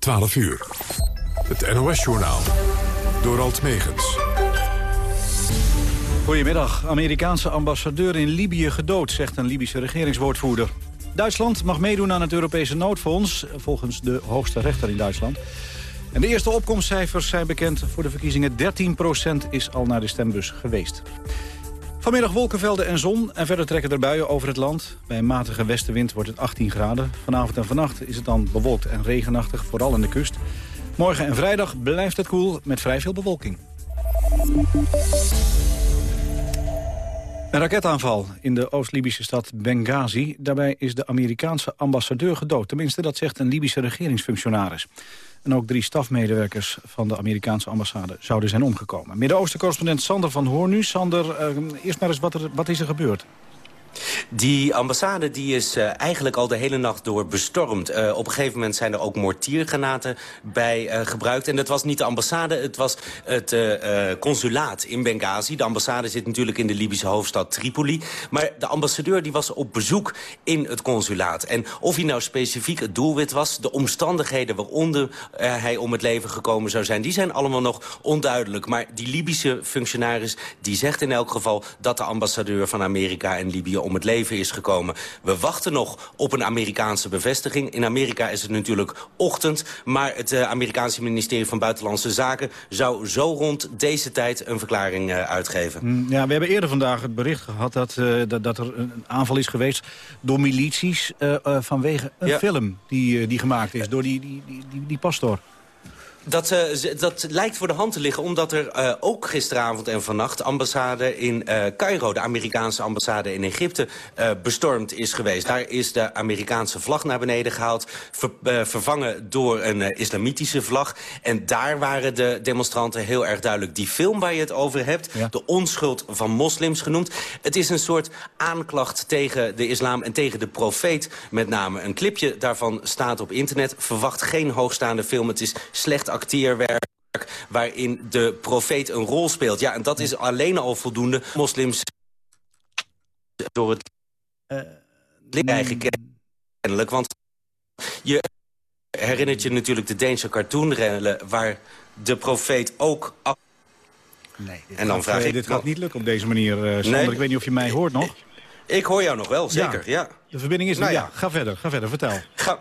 12 uur. Het NOS-journaal. Door Alt Megens. Goedemiddag. Amerikaanse ambassadeur in Libië gedood, zegt een Libische regeringswoordvoerder. Duitsland mag meedoen aan het Europese noodfonds, volgens de hoogste rechter in Duitsland. En de eerste opkomstcijfers zijn bekend voor de verkiezingen. 13% is al naar de stembus geweest. Vanmiddag wolkenvelden en zon en verder trekken er buien over het land. Bij een matige westenwind wordt het 18 graden. Vanavond en vannacht is het dan bewolkt en regenachtig, vooral in de kust. Morgen en vrijdag blijft het koel met vrij veel bewolking. Een raketaanval in de Oost-Libische stad Benghazi. Daarbij is de Amerikaanse ambassadeur gedood. Tenminste, dat zegt een Libische regeringsfunctionaris. En ook drie stafmedewerkers van de Amerikaanse ambassade zouden zijn omgekomen. Midden-Oosten-correspondent Sander van Hoorn nu. Sander, uh, eerst maar eens, wat, er, wat is er gebeurd? Die ambassade die is uh, eigenlijk al de hele nacht door bestormd. Uh, op een gegeven moment zijn er ook mortiergranaten bij uh, gebruikt. En dat was niet de ambassade, het was het consulaat in Benghazi. De ambassade zit natuurlijk in de Libische hoofdstad Tripoli. Maar de ambassadeur die was op bezoek in het consulaat. En of hij nou specifiek het doelwit was... de omstandigheden waaronder hij om het leven gekomen zou zijn... die zijn allemaal nog onduidelijk. Maar die Libische functionaris die zegt in elk geval... dat de ambassadeur van Amerika en Libië om het leven is gekomen. We wachten nog op een Amerikaanse bevestiging. In Amerika is het natuurlijk ochtend, maar het uh, Amerikaanse ministerie van Buitenlandse Zaken zou zo rond deze tijd een verklaring uh, uitgeven. Mm, ja, we hebben eerder vandaag het bericht gehad dat, uh, dat, dat, er een aanval is geweest door milities vanwege een ja. film die, die gemaakt is door die, die, die, die, die pastor. Dat, uh, dat lijkt voor de hand te liggen omdat er uh, ook gisteravond en vannacht... ambassade in uh, Cairo, de Amerikaanse ambassade in Egypte, bestormd is geweest. Daar is de Amerikaanse vlag naar beneden gehaald, ver, vervangen door een islamitische vlag. En daar waren de demonstranten heel erg duidelijk. Die film waar je het over hebt, ja. de onschuld van moslims genoemd. Het is een soort aanklacht tegen de islam en tegen de profeet met name. Een clipje daarvan staat op internet. Verwacht geen hoogstaande film, het is slecht acteerwerk waarin de profeet een rol speelt. Ja, en dat is alleen al voldoende moslims door het uh, krijgen kennelijk. Want je herinnert je natuurlijk de Deense cartoonrellen... waar de profeet ook... Nee, dit, en dan gaat, vraag ik, dit gaat niet lukken op deze manier, uh, Sander. Nee, ik weet niet of je mij hoort nog. Ik, ik hoor jou nog wel, zeker, ja. ja. De verbinding is... Nou, ja. ja, ga verder, ga verder, vertel. Ga,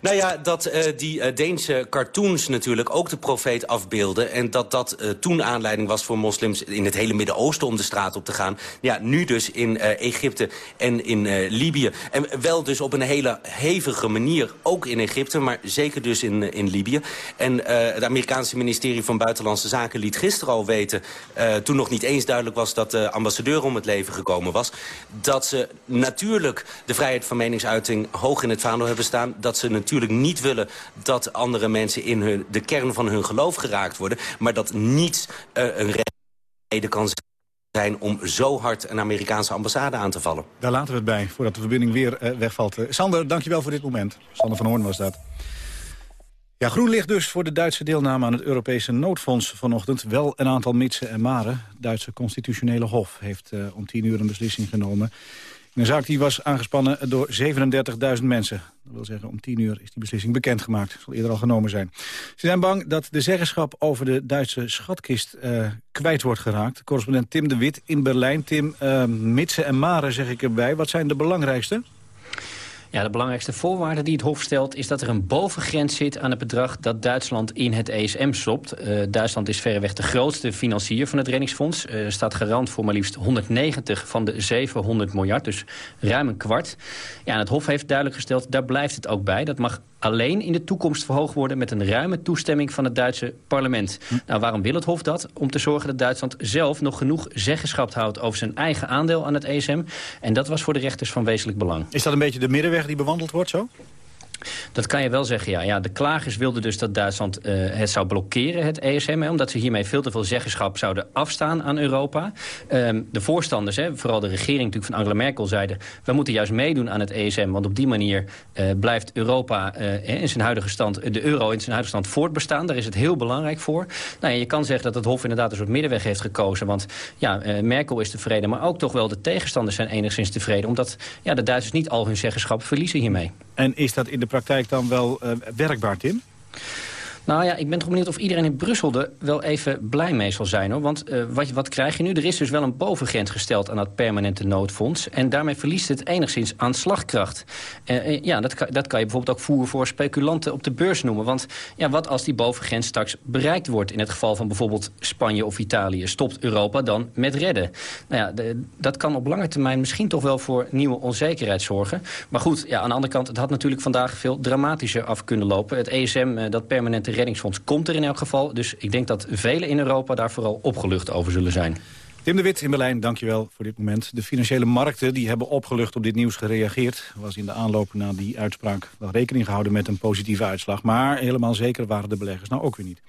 nou ja, dat uh, die uh, Deense cartoons natuurlijk ook de profeet afbeelden... en dat dat uh, toen aanleiding was voor moslims in het hele Midden-Oosten om de straat op te gaan. Ja, nu dus in Egypte en in Libië. En wel dus op een hele hevige manier, ook in Egypte... maar zeker dus in, in Libië. En het Amerikaanse ministerie van Buitenlandse Zaken liet gisteren al weten... toen nog niet eens duidelijk was dat de ambassadeur om het leven gekomen was... dat ze natuurlijk de vrijheid van meningsuiting hoog in het vaandel hebben staan... dat ze natuurlijk natuurlijk niet willen dat andere mensen in hun, de kern van hun geloof geraakt worden. Maar dat niets uh, een reden kan zijn om zo hard een Amerikaanse ambassade aan te vallen. Daar laten we het bij, voordat de verbinding weer uh, wegvalt. Uh, Sander, dankjewel voor dit moment. Sander van Hoorn was dat. Ja, groen licht dus voor de Duitse deelname aan het Europese noodfonds vanochtend. Wel een aantal mitsen en maren. Het Duitse constitutionele hof heeft om tien uur een beslissing genomen. Een zaak die was aangespannen door 37.000 mensen. Dat wil zeggen, om 10 uur is die beslissing bekendgemaakt. Zal eerder al genomen zijn. Ze zijn bang dat de zeggenschap over de Duitse schatkist uh, kwijt wordt geraakt. Correspondent Tim de Wit in Berlijn. Tim, uh, mitsen en maren zeg ik erbij. Wat zijn de belangrijkste? Ja, de belangrijkste voorwaarde die het Hof stelt... is dat er een bovengrens zit aan het bedrag dat Duitsland in het ESM stopt. Uh, Duitsland is verreweg de grootste financier van het reddingsfonds. Uh, staat garant voor maar liefst 190 van de 700 miljard, dus ruim een kwart. Ja, en het Hof heeft duidelijk gesteld, daar blijft het ook bij. Dat mag alleen in de toekomst verhoogd worden... met een ruime toestemming van het Duitse parlement. Hm. Nou, waarom wil het Hof dat? Om te zorgen dat Duitsland zelf nog genoeg zeggenschap houdt... over zijn eigen aandeel aan het ESM. En dat was voor de rechters van wezenlijk belang. Is dat een beetje de middenweg die bewandeld wordt zo? Dat kan je wel zeggen, ja. ja de klagers wilden dus dat Duitsland uh, het zou blokkeren, het ESM... Omdat ze hiermee veel te veel zeggenschap zouden afstaan aan Europa. Um, de voorstanders, hè, vooral de regering natuurlijk van Angela Merkel, zeiden... we moeten juist meedoen aan het ESM, want op die manier uh, blijft Europa uh, in zijn huidige stand... de euro in zijn huidige stand voortbestaan. Daar is het heel belangrijk voor. Nou, je kan zeggen dat het Hof inderdaad een soort middenweg heeft gekozen... want ja, Merkel is tevreden, maar ook toch wel de tegenstanders zijn enigszins tevreden... omdat ja, de Duitsers niet al hun zeggenschap verliezen hiermee. En is dat in de praktijk dan wel uh, werkbaar, Tim? Nou ja, ik ben toch benieuwd of iedereen in Brussel er wel even blij mee zal zijn. hoor. Want uh, wat, wat krijg je nu? Er is dus wel een bovengrens gesteld aan dat permanente noodfonds. En daarmee verliest het enigszins aan slagkracht. Uh, ja, dat kan, dat kan je bijvoorbeeld ook voeren voor speculanten op de beurs noemen. Want ja, wat als die bovengrens straks bereikt wordt... in het geval van bijvoorbeeld Spanje of Italië... stopt Europa dan met redden? Nou ja, dat kan op lange termijn misschien toch wel voor nieuwe onzekerheid zorgen. Maar goed, ja, aan de andere kant, het had natuurlijk vandaag veel dramatischer af kunnen lopen. Het ESM, dat permanente reddingsfonds komt er in elk geval. Dus ik denk dat velen in Europa daar vooral opgelucht over zullen zijn. Tim de Wit in Berlijn, dankjewel voor dit moment. De financiële markten die hebben opgelucht op dit nieuws gereageerd. was in de aanloop naar die uitspraak wel rekening gehouden met een positieve uitslag. Maar helemaal zeker waren de beleggers nou ook weer niet.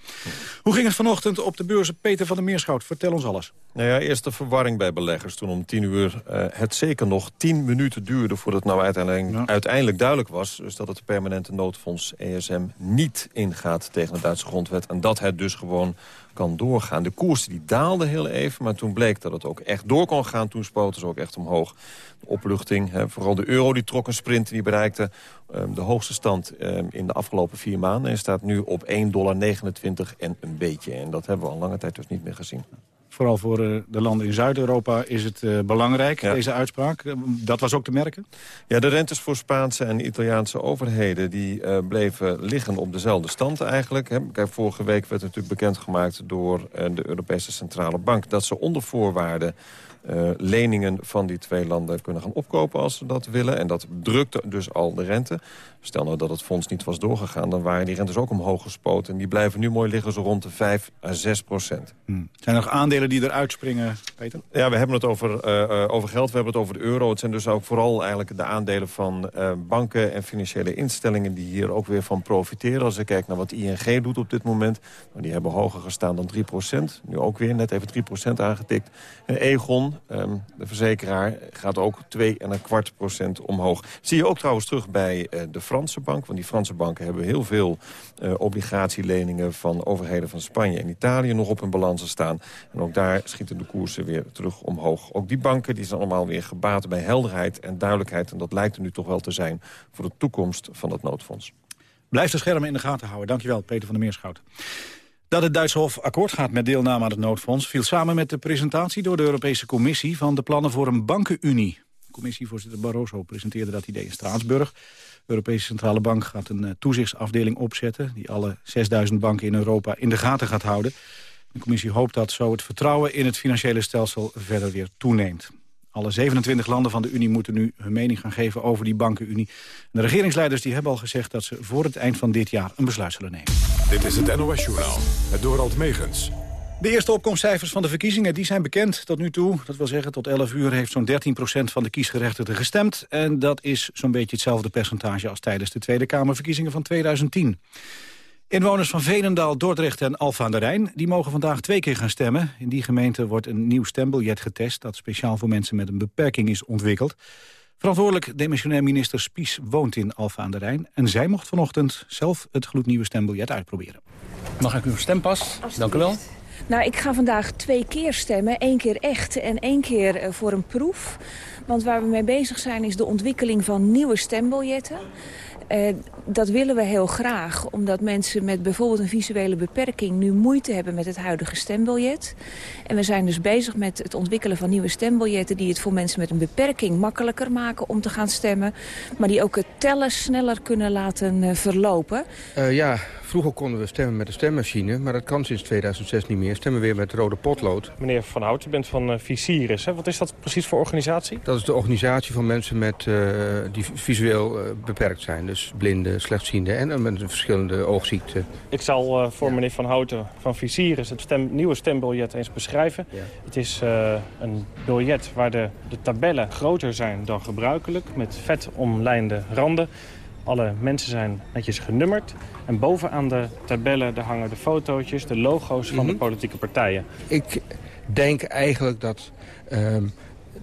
Hoe ging het vanochtend op de beurzen? Peter van der Meerschout, vertel ons alles. Nou ja, eerst de verwarring bij beleggers. Toen om tien uur uh, het zeker nog tien minuten duurde... voordat het nou uiteindelijk, uiteindelijk duidelijk was... Dus dat het permanente noodfonds ESM niet ingaat tegen de Duitse grondwet... en dat het dus gewoon kan doorgaan. De koers die daalde heel even, maar toen bleek dat het ook echt door kon gaan. Toen spoten ze ook echt omhoog. De opluchting, hè, vooral de euro die trok een sprint... die bereikte um, de hoogste stand um, in de afgelopen vier maanden... en staat nu op 1,29 dollar en een beetje. En dat hebben we al lange tijd dus niet meer gezien. Vooral voor uh, de landen in Zuid-Europa is het uh, belangrijk, ja. deze uitspraak. Dat was ook te merken? Ja, de rentes voor Spaanse en Italiaanse overheden... die bleven liggen op dezelfde stand eigenlijk. Hè. Kijk, vorige week werd natuurlijk bekendgemaakt door de Europese Centrale Bank... dat ze onder voorwaarden uh, leningen van die twee landen kunnen gaan opkopen als ze dat willen. En dat drukte dus al de rente. Stel nou dat het fonds niet was doorgegaan, dan waren die rentes ook omhoog gespoten. En die blijven nu mooi liggen zo rond de 5 à 6 procent. Hmm. Zijn er nog aandelen die eruit springen, Peter? Ja, we hebben het over, uh, over geld, we hebben het over de euro. Het zijn dus ook vooral eigenlijk de aandelen van uh, banken en financiële instellingen... die hier ook weer van profiteren. Als ik kijk naar wat ING doet op dit moment, nou, die hebben hoger gestaan dan 3 procent. Nu ook weer net even 3 procent aangetikt. En Egon, um, de verzekeraar, gaat ook 2 en een kwart procent omhoog. Zie je ook trouwens terug bij uh, de Franse bank. Want die Franse banken hebben heel veel uh, obligatieleningen van overheden van Spanje en Italië nog op hun balansen staan. En ook daar schieten de koersen weer terug omhoog. Ook die banken die zijn allemaal weer gebaat bij helderheid en duidelijkheid. En dat lijkt er nu toch wel te zijn voor de toekomst van het noodfonds. Blijf de schermen in de gaten houden. Dankjewel, Peter van der Meerschout. Dat het Duitse Hof akkoord gaat met deelname aan het noodfonds... viel samen met de presentatie door de Europese Commissie... van de plannen voor een bankenunie. Commissievoorzitter Barroso presenteerde dat idee in Straatsburg. De Europese Centrale Bank gaat een uh, toezichtsafdeling opzetten... die alle 6000 banken in Europa in de gaten gaat houden. De commissie hoopt dat zo het vertrouwen in het financiële stelsel verder weer toeneemt. Alle 27 landen van de Unie moeten nu hun mening gaan geven over die bankenunie. De regeringsleiders die hebben al gezegd dat ze voor het eind van dit jaar een besluit zullen nemen. Dit is het NOS-journaal, het Dorald Megens. De eerste opkomstcijfers van de verkiezingen die zijn bekend tot nu toe. Dat wil zeggen, tot 11 uur heeft zo'n 13% van de kiesgerechtigden gestemd. En dat is zo'n beetje hetzelfde percentage als tijdens de Tweede Kamerverkiezingen van 2010. Inwoners van Veenendaal, Dordrecht en Alphen aan de Rijn... die mogen vandaag twee keer gaan stemmen. In die gemeente wordt een nieuw stembiljet getest... dat speciaal voor mensen met een beperking is ontwikkeld. Verantwoordelijk demissionair minister Spies woont in Alphen aan de Rijn... en zij mocht vanochtend zelf het gloednieuwe stembiljet uitproberen. Mag ik uw stempas? Dank u wel. Nou, ik ga vandaag twee keer stemmen. Eén keer echt en één keer uh, voor een proef. Want waar we mee bezig zijn is de ontwikkeling van nieuwe stembiljetten. Uh, dat willen we heel graag, omdat mensen met bijvoorbeeld een visuele beperking... nu moeite hebben met het huidige stembiljet. En we zijn dus bezig met het ontwikkelen van nieuwe stembiljetten... die het voor mensen met een beperking makkelijker maken om te gaan stemmen. Maar die ook het tellen sneller kunnen laten uh, verlopen. Uh, ja, Vroeger konden we stemmen met de stemmachine, maar dat kan sinds 2006 niet meer. Stemmen weer met rode potlood. Meneer Van Hout, u bent van uh, Visiris. Hè? Wat is dat precies voor organisatie? Dat is de organisatie van mensen met, uh, die visueel uh, beperkt zijn. Dus blinden, slechtzienden en met verschillende oogziekten. Ik zal voor ja. meneer Van Houten van Visiris het stem, nieuwe stembiljet eens beschrijven. Ja. Het is een biljet waar de, de tabellen groter zijn dan gebruikelijk. Met vet omlijnde randen. Alle mensen zijn netjes genummerd. En bovenaan de tabellen daar hangen de fotootjes, de logo's van mm -hmm. de politieke partijen. Ik denk eigenlijk dat uh,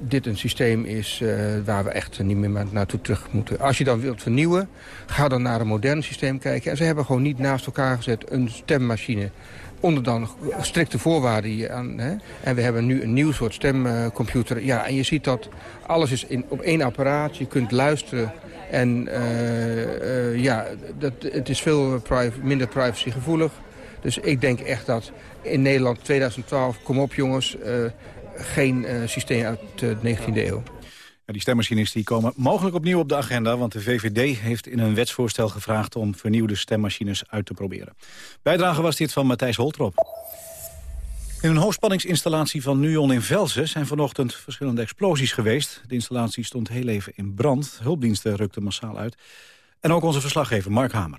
dit een systeem is uh, waar we echt niet meer naartoe terug moeten. Als je dan wilt vernieuwen, ga dan naar een modern systeem kijken. En ze hebben gewoon niet naast elkaar gezet een stemmachine onder dan strikte voorwaarden aan. Hè? En we hebben nu een nieuw soort stemcomputer. Ja, en je ziet dat alles is in, op één apparaat. Je kunt luisteren En ja, dat, het is veel minder privacygevoelig. Dus ik denk echt dat in Nederland 2012, kom op jongens, geen systeem uit de 19e eeuw. die stemmachines die komen mogelijk opnieuw op de agenda... want de VVD heeft in een wetsvoorstel gevraagd... om vernieuwde stemmachines uit te proberen. Bijdrage was dit van Matthijs Holtrop. In een hoogspanningsinstallatie van Nuon in Velzen zijn vanochtend verschillende explosies geweest. De installatie stond heel even in brand. Hulpdiensten rukten massaal uit. En ook onze verslaggever Mark Hamer.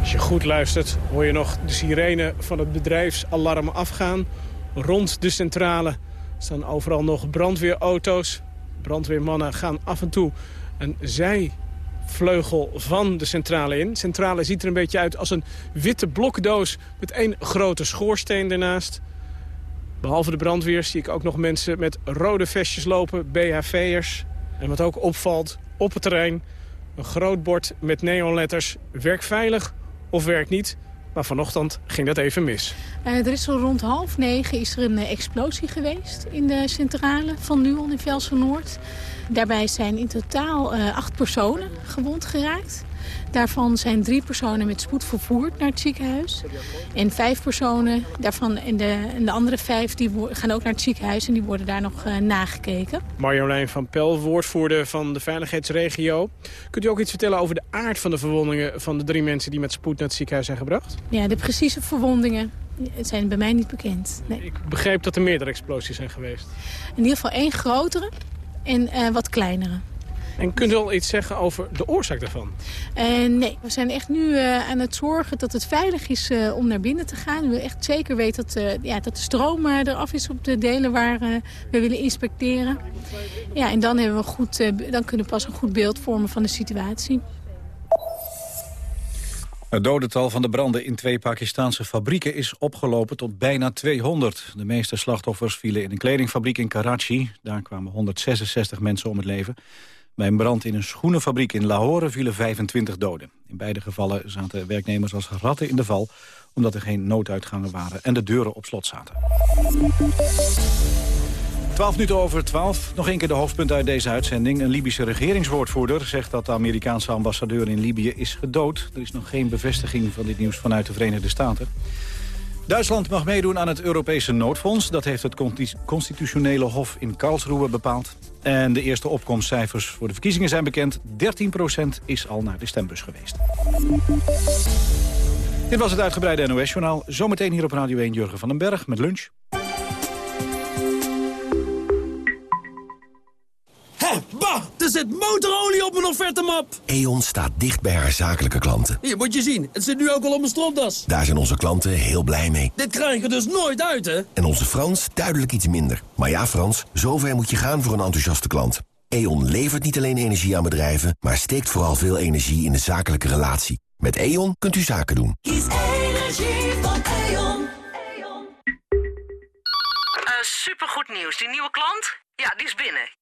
Als je goed luistert hoor je nog de sirene van het bedrijfsalarm afgaan. Rond de centrale staan overal nog brandweerauto's. Brandweermannen gaan af en toe een zij vleugel van de centrale in. De centrale ziet er een beetje uit als een witte blokdoos met één grote schoorsteen ernaast. Behalve de brandweers zie ik ook nog mensen met rode vestjes lopen, BHV'ers. En wat ook opvalt, op het terrein een groot bord met neonletters... werk veilig of werk niet. Maar vanochtend ging dat even mis. Uh, er is zo rond half negen is er een uh, explosie geweest in de centrale van Nuon in Velsen Noord. Daarbij zijn in totaal uh, acht personen gewond geraakt. Daarvan zijn drie personen met spoed vervoerd naar het ziekenhuis. En vijf personen, daarvan en de, en de andere vijf, die gaan ook naar het ziekenhuis... en die worden daar nog uh, nagekeken. Marjolein van Pel, woordvoerder van de veiligheidsregio. Kunt u ook iets vertellen over de aard van de verwondingen... van de drie mensen die met spoed naar het ziekenhuis zijn gebracht? Ja, de precieze verwondingen zijn bij mij niet bekend. Nee. Ik begreep dat er meerdere explosies zijn geweest. In ieder geval één grotere en uh, wat kleinere. En kunt u al iets zeggen over de oorzaak daarvan? Uh, nee, we zijn echt nu uh, aan het zorgen dat het veilig is uh, om naar binnen te gaan. We willen echt zeker weten dat, ja, dat de stroom eraf is op de delen waar we willen inspecteren. Ja, en dan, hebben we goed, dan kunnen we pas een goed beeld vormen van de situatie. Het dodental van de branden in twee Pakistanse fabrieken is opgelopen tot bijna 200. De meeste slachtoffers vielen in een kledingfabriek in Karachi. Daar kwamen 166 mensen om het leven. Bij een brand in een schoenenfabriek in Lahore vielen 25 doden. In beide gevallen zaten werknemers als ratten in de val... omdat er geen nooduitgangen waren en de deuren op slot zaten. 12 minuten over 12. Nog een keer de hoofdpunt uit deze uitzending. Een Libische regeringswoordvoerder zegt dat de Amerikaanse ambassadeur in Libië is gedood. Er is nog geen bevestiging van dit nieuws vanuit de Verenigde Staten. Duitsland mag meedoen aan het Europese noodfonds. Dat heeft het constitutionele hof in Karlsruhe bepaald. En de eerste opkomstcijfers voor de verkiezingen zijn bekend. 13% is al naar de stembus geweest. Dit was het uitgebreide NOS-journaal. Zometeen hier op Radio 1 Jurgen van den Berg met lunch. Hé, bah! Er zit motorolie op mijn offertemap! E.ON staat dicht bij haar zakelijke klanten. Hier, moet je zien. Het zit nu ook al op mijn stropdas. Daar zijn onze klanten heel blij mee. Dit krijg je dus nooit uit, hè? En onze Frans duidelijk iets minder. Maar ja, Frans, zover moet je gaan voor een enthousiaste klant. E.ON levert niet alleen energie aan bedrijven... maar steekt vooral veel energie in de zakelijke relatie. Met E.ON kunt u zaken doen. Kies energie van E.ON. Uh, supergoed nieuws. Die nieuwe klant? Ja, die is binnen.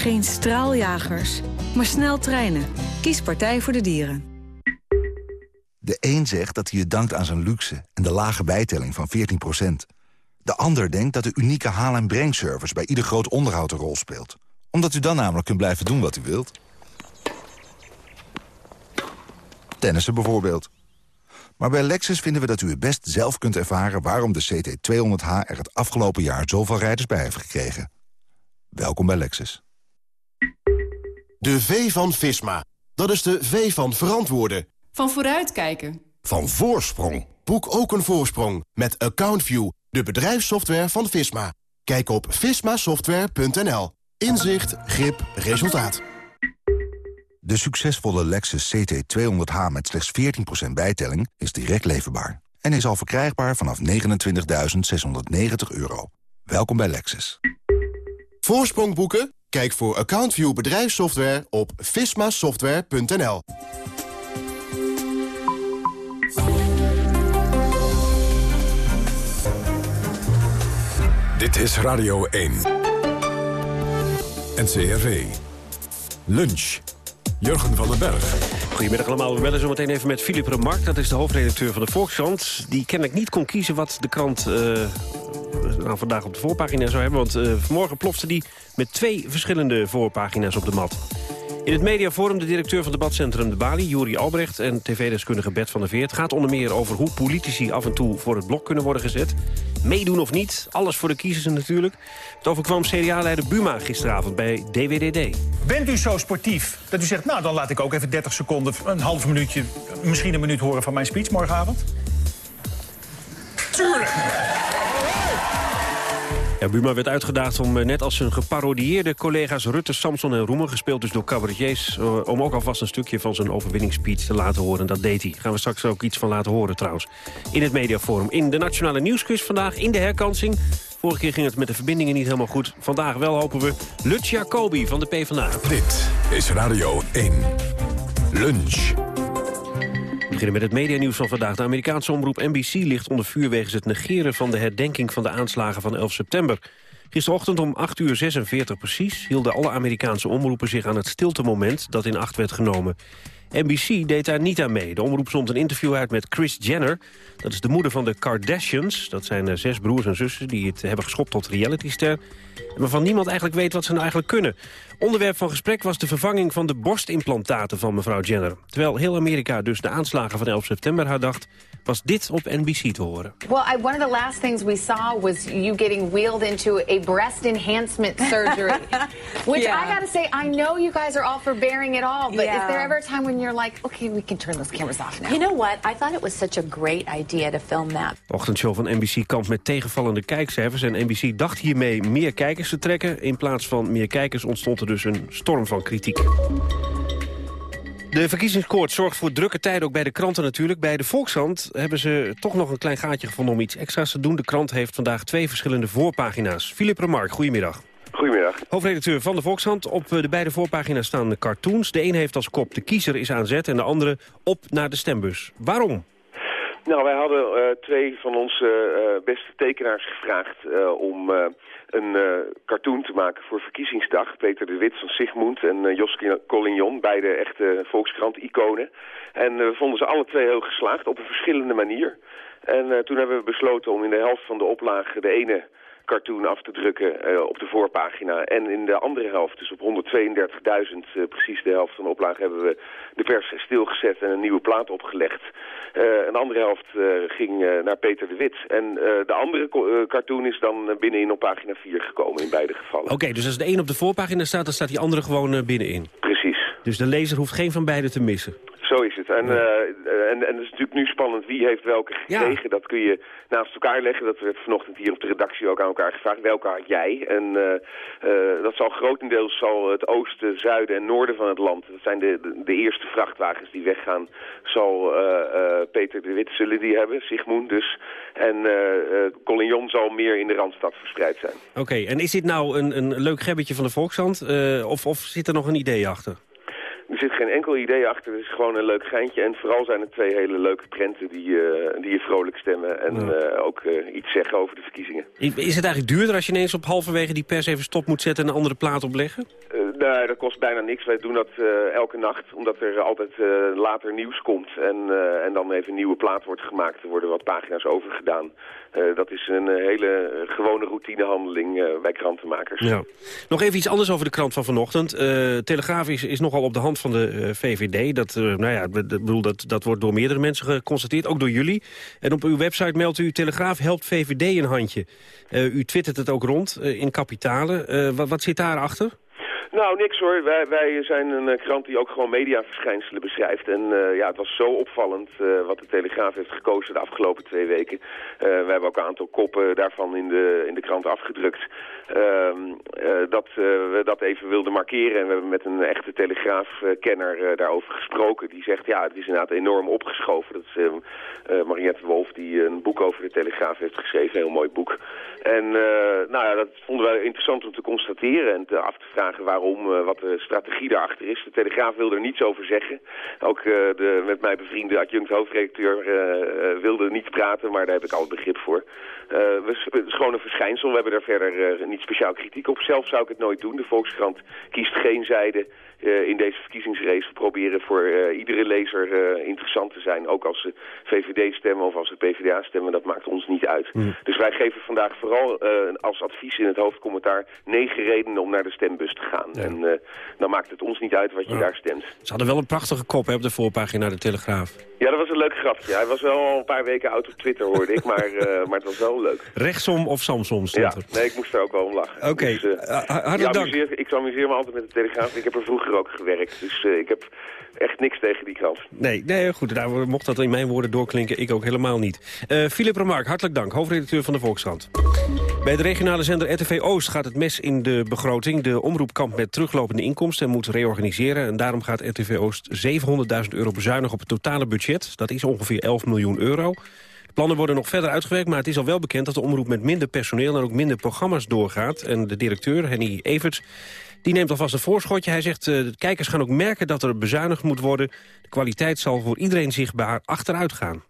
Geen straaljagers, maar snel treinen. Kies Partij voor de Dieren. De een zegt dat hij je dankt aan zijn luxe en de lage bijtelling van 14%. De ander denkt dat de unieke haal- en brengservice bij ieder groot onderhoud een rol speelt. Omdat u dan namelijk kunt blijven doen wat u wilt. Tennissen bijvoorbeeld. Maar bij Lexus vinden we dat u het best zelf kunt ervaren... waarom de CT200H er het afgelopen jaar zoveel rijders bij heeft gekregen. Welkom bij Lexus. De V van Visma. Dat is de V van verantwoorden. Van vooruitkijken. Van voorsprong. Boek ook een voorsprong met AccountView, de bedrijfssoftware van Visma. Kijk op vismasoftware.nl. Inzicht, grip, resultaat. De succesvolle Lexus CT200H met slechts 14% bijtelling is direct leverbaar. En is al verkrijgbaar vanaf 29.690 euro. Welkom bij Lexus. Voorsprong boeken? Kijk voor AccountView bedrijfssoftware op vismasoftware.nl. Dit is Radio 1. NCRV. Lunch. Jurgen van den Berg. Goedemiddag allemaal. We bellen zo meteen even met Philip Remark. Dat is de hoofdredacteur van de Volkskrant. Die kennelijk niet kon kiezen wat de krant eh, nou, vandaag op de voorpagina zou hebben. Want uh, vanmorgen plofte die met twee verschillende voorpagina's op de mat. In het mediaforum de directeur van debatcentrum De Bali, Juri Albrecht... en tv-deskundige Bert van der Veert gaat onder meer over hoe politici af en toe voor het blok kunnen worden gezet. Meedoen of niet, alles voor de kiezers natuurlijk. Het overkwam CDA-leider Buma gisteravond bij DWDD. Bent u zo sportief dat u zegt, nou dan laat ik ook even 30 seconden... een half minuutje, misschien een minuut horen van mijn speech morgenavond? Tuurlijk! Buma werd uitgedaagd om, eh, net als zijn geparodieerde collega's Rutte, Samson en Roemer... gespeeld dus door cabaretiers, eh, om ook alvast een stukje van zijn overwinningsspeech te laten horen. Dat deed hij. Gaan we straks ook iets van laten horen trouwens. In het mediaforum. In de Nationale Nieuwsquiz vandaag, in de herkansing. Vorige keer ging het met de verbindingen niet helemaal goed. Vandaag wel hopen we Lutz Jacobi van de PvdA. Dit is Radio 1. Lunch. Beginnen met het medianieuws van vandaag. De Amerikaanse omroep NBC ligt onder vuur wegens het negeren van de herdenking van de aanslagen van 11 september. Gisterochtend om 8 uur 46 precies hielden alle Amerikaanse omroepen zich aan het stiltemoment dat in acht werd genomen. NBC deed daar niet aan mee. De omroep zond een interview uit met Kris Jenner. Dat is de moeder van de Kardashians. Dat zijn eh, zes broers en zussen die het hebben geschopt tot realityster. Waarvan niemand eigenlijk weet wat ze nou eigenlijk kunnen. Onderwerp van gesprek was de vervanging van de borstimplantaten van mevrouw Jenner. Terwijl heel Amerika dus de aanslagen van 11 september herdacht... was dit op NBC te horen. Well, I, one of the last things we saw was you getting wheeled into a breast enhancement surgery. Which Yeah. I gotta say, I know you guys are all for bearing it all, but is there ever a time when you're like, okay, we can turn those cameras off now? You know what? I thought it was such a great idea to film that. De ochtendshow van NBC kampt met tegenvallende kijkcijfers... en NBC dacht hiermee meer kijkers te trekken. In plaats van meer kijkers ontstond er dus een storm van kritiek. De verkiezingskoorts zorgt voor drukke tijden, ook bij de kranten natuurlijk. Bij de Volkshand hebben ze toch nog een klein gaatje gevonden om iets extra's te doen. De krant heeft vandaag twee verschillende voorpagina's. Philip Remark, goedemiddag. Goedemiddag. Hoofdredacteur van de Volkshand. Op eh, de beide voorpagina's staan de cartoons. De een heeft als kop de kiezer is aan zet en de andere op naar de stembus. Waarom? Nou, wij hadden eh, twee van onze eh, beste tekenaars gevraagd om een eh, cartoon te maken voor verkiezingsdag. Peter de Wit van Sigmund en eh, Jos Collignon, beide echte Volkskrant-iconen. En eh, we vonden ze alle twee heel geslaagd op een verschillende manier. En eh, toen hebben we besloten om in de helft van de oplage de ene cartoon af te drukken eh, op de voorpagina. En in de andere helft, dus op 132.000, eh, precies de helft van de oplage, hebben we de pers stilgezet en een nieuwe plaat opgelegd. Eh, een andere helft ging naar Peter de Wit. En de andere cartoon is dan binnenin op pagina 4 gekomen in beide gevallen. Oké, dus als de een op de voorpagina staat, dan staat die andere gewoon binnenin. Precies. Dus de lezer hoeft geen van beide te missen. Zo is het. En, eh, en, en het is natuurlijk nu spannend wie heeft welke gekregen. Dat kun je naast elkaar leggen. Dat werd vanochtend hier op de redactie ook aan elkaar gevraagd. Welke had jij? En eh, eh, dat zal grotendeels zal het oosten, zuiden en noorden van het land. Dat zijn de, de, de eerste vrachtwagens die weggaan. Zal Peter de Wit zullen die hebben, Sigmund dus. En Collignon zal meer in de Randstad verspreid zijn. Oké, en is dit nou een, een leuk gebbetje van de Volkshand? of, of zit er nog een idee achter? Er zit geen enkel idee achter, het is gewoon een leuk geintje. En vooral zijn het twee hele leuke prenten die, eh, die je vrolijk stemmen. En eh, ook eh, iets zeggen over de verkiezingen. Is is het eigenlijk duurder als je ineens op halverwege die pers even stop moet zetten en een andere plaat opleggen? Eh, nee, dat kost bijna niks. Wij doen dat eh, elke nacht, omdat er altijd eh, later nieuws komt. En, eh, en dan even een nieuwe plaat wordt gemaakt. Er worden wat pagina's overgedaan. Eh, dat is een eh, hele eh, gewone routinehandeling eh, bij krantenmakers. Ja. Nog even iets anders over de krant van vanochtend. Eh, Telegraaf is, nogal op de hand van de eh, VVD. Dat, eh, nou ja, bedoel, dat, dat wordt door meerdere mensen geconstateerd, ook door jullie. En op uw website meldt u, Telegraaf helpt VVD een handje. Eh, u twittert het ook rond eh, in kapitalen. Eh, wat, wat zit daarachter? Nou, niks hoor. Wij, wij zijn een eh, krant die ook gewoon mediaverschijnselen beschrijft. En eh, ja, het was zo opvallend eh, wat de Telegraaf heeft gekozen de afgelopen twee weken. Uh, we hebben ook een aantal koppen daarvan in de, in de krant afgedrukt. Ehm, dat we dat even wilden markeren. En we hebben met een echte Telegraaf-kenner daarover gesproken. Die zegt, ja, het is inderdaad enorm opgeschoven. Dat is Mariette Wolf die een boek over de Telegraaf heeft geschreven. Een heel mooi boek. En nou ja, dat vonden wij interessant om te constateren en te af te vragen waarom, uh, wat de strategie daarachter is. De Telegraaf wil er niets over zeggen. Ook uh, de met mij bevriende adjunct hoofdredacteur uh, wilde niet praten, maar daar heb ik al begrip voor. We, het is gewoon een verschijnsel. We hebben daar verder niet speciaal kritiek op. Zelf zou ik het nooit doen. De Volkskrant kiest geen zijde in deze verkiezingsrace. We proberen voor uh, iedere lezer uh, interessant te zijn. Ook als ze VVD stemmen of als ze PvdA stemmen, dat maakt ons niet uit. Mm. Dus wij geven vandaag vooral als advies in het hoofdcommentaar negen redenen om naar de stembus te gaan. Ja. En dan maakt het ons niet uit wat je ja. daar stemt. Ze hadden wel een prachtige kop hè, op de voorpagina de Telegraaf. Ja, dat was een leuk grapje. Hij was wel al een paar weken oud op Twitter, hoorde ik. Maar, maar het was wel leuk. Rechtsom of Samsom stond ja, Nee, ik moest er ook wel om lachen. Oké, okay. dus, hartelijk dank. Ik amuseer me altijd met de Telegraaf. Ik heb er vroeger ook gewerkt. Dus uh, ik heb echt niks tegen die krant. Nee, nee goed, daar mocht dat in mijn woorden doorklinken. Ik ook helemaal niet. Philip Remark, hartelijk dank, hoofdredacteur van de Volkskrant. Bij de regionale zender RTV Oost gaat het mes in de begroting. De omroep kampt met teruglopende inkomsten en moet reorganiseren. En daarom gaat RTV Oost 700.000 euro bezuinigen op het totale budget. Dat is ongeveer 11 miljoen euro. Plannen worden nog verder uitgewerkt, maar het is al wel bekend... dat de omroep met minder personeel en ook minder programma's doorgaat. En de directeur, Henny Everts, die neemt alvast een voorschotje. Hij zegt, uh, de kijkers gaan ook merken dat er bezuinigd moet worden. De kwaliteit zal voor iedereen zichtbaar achteruit gaan.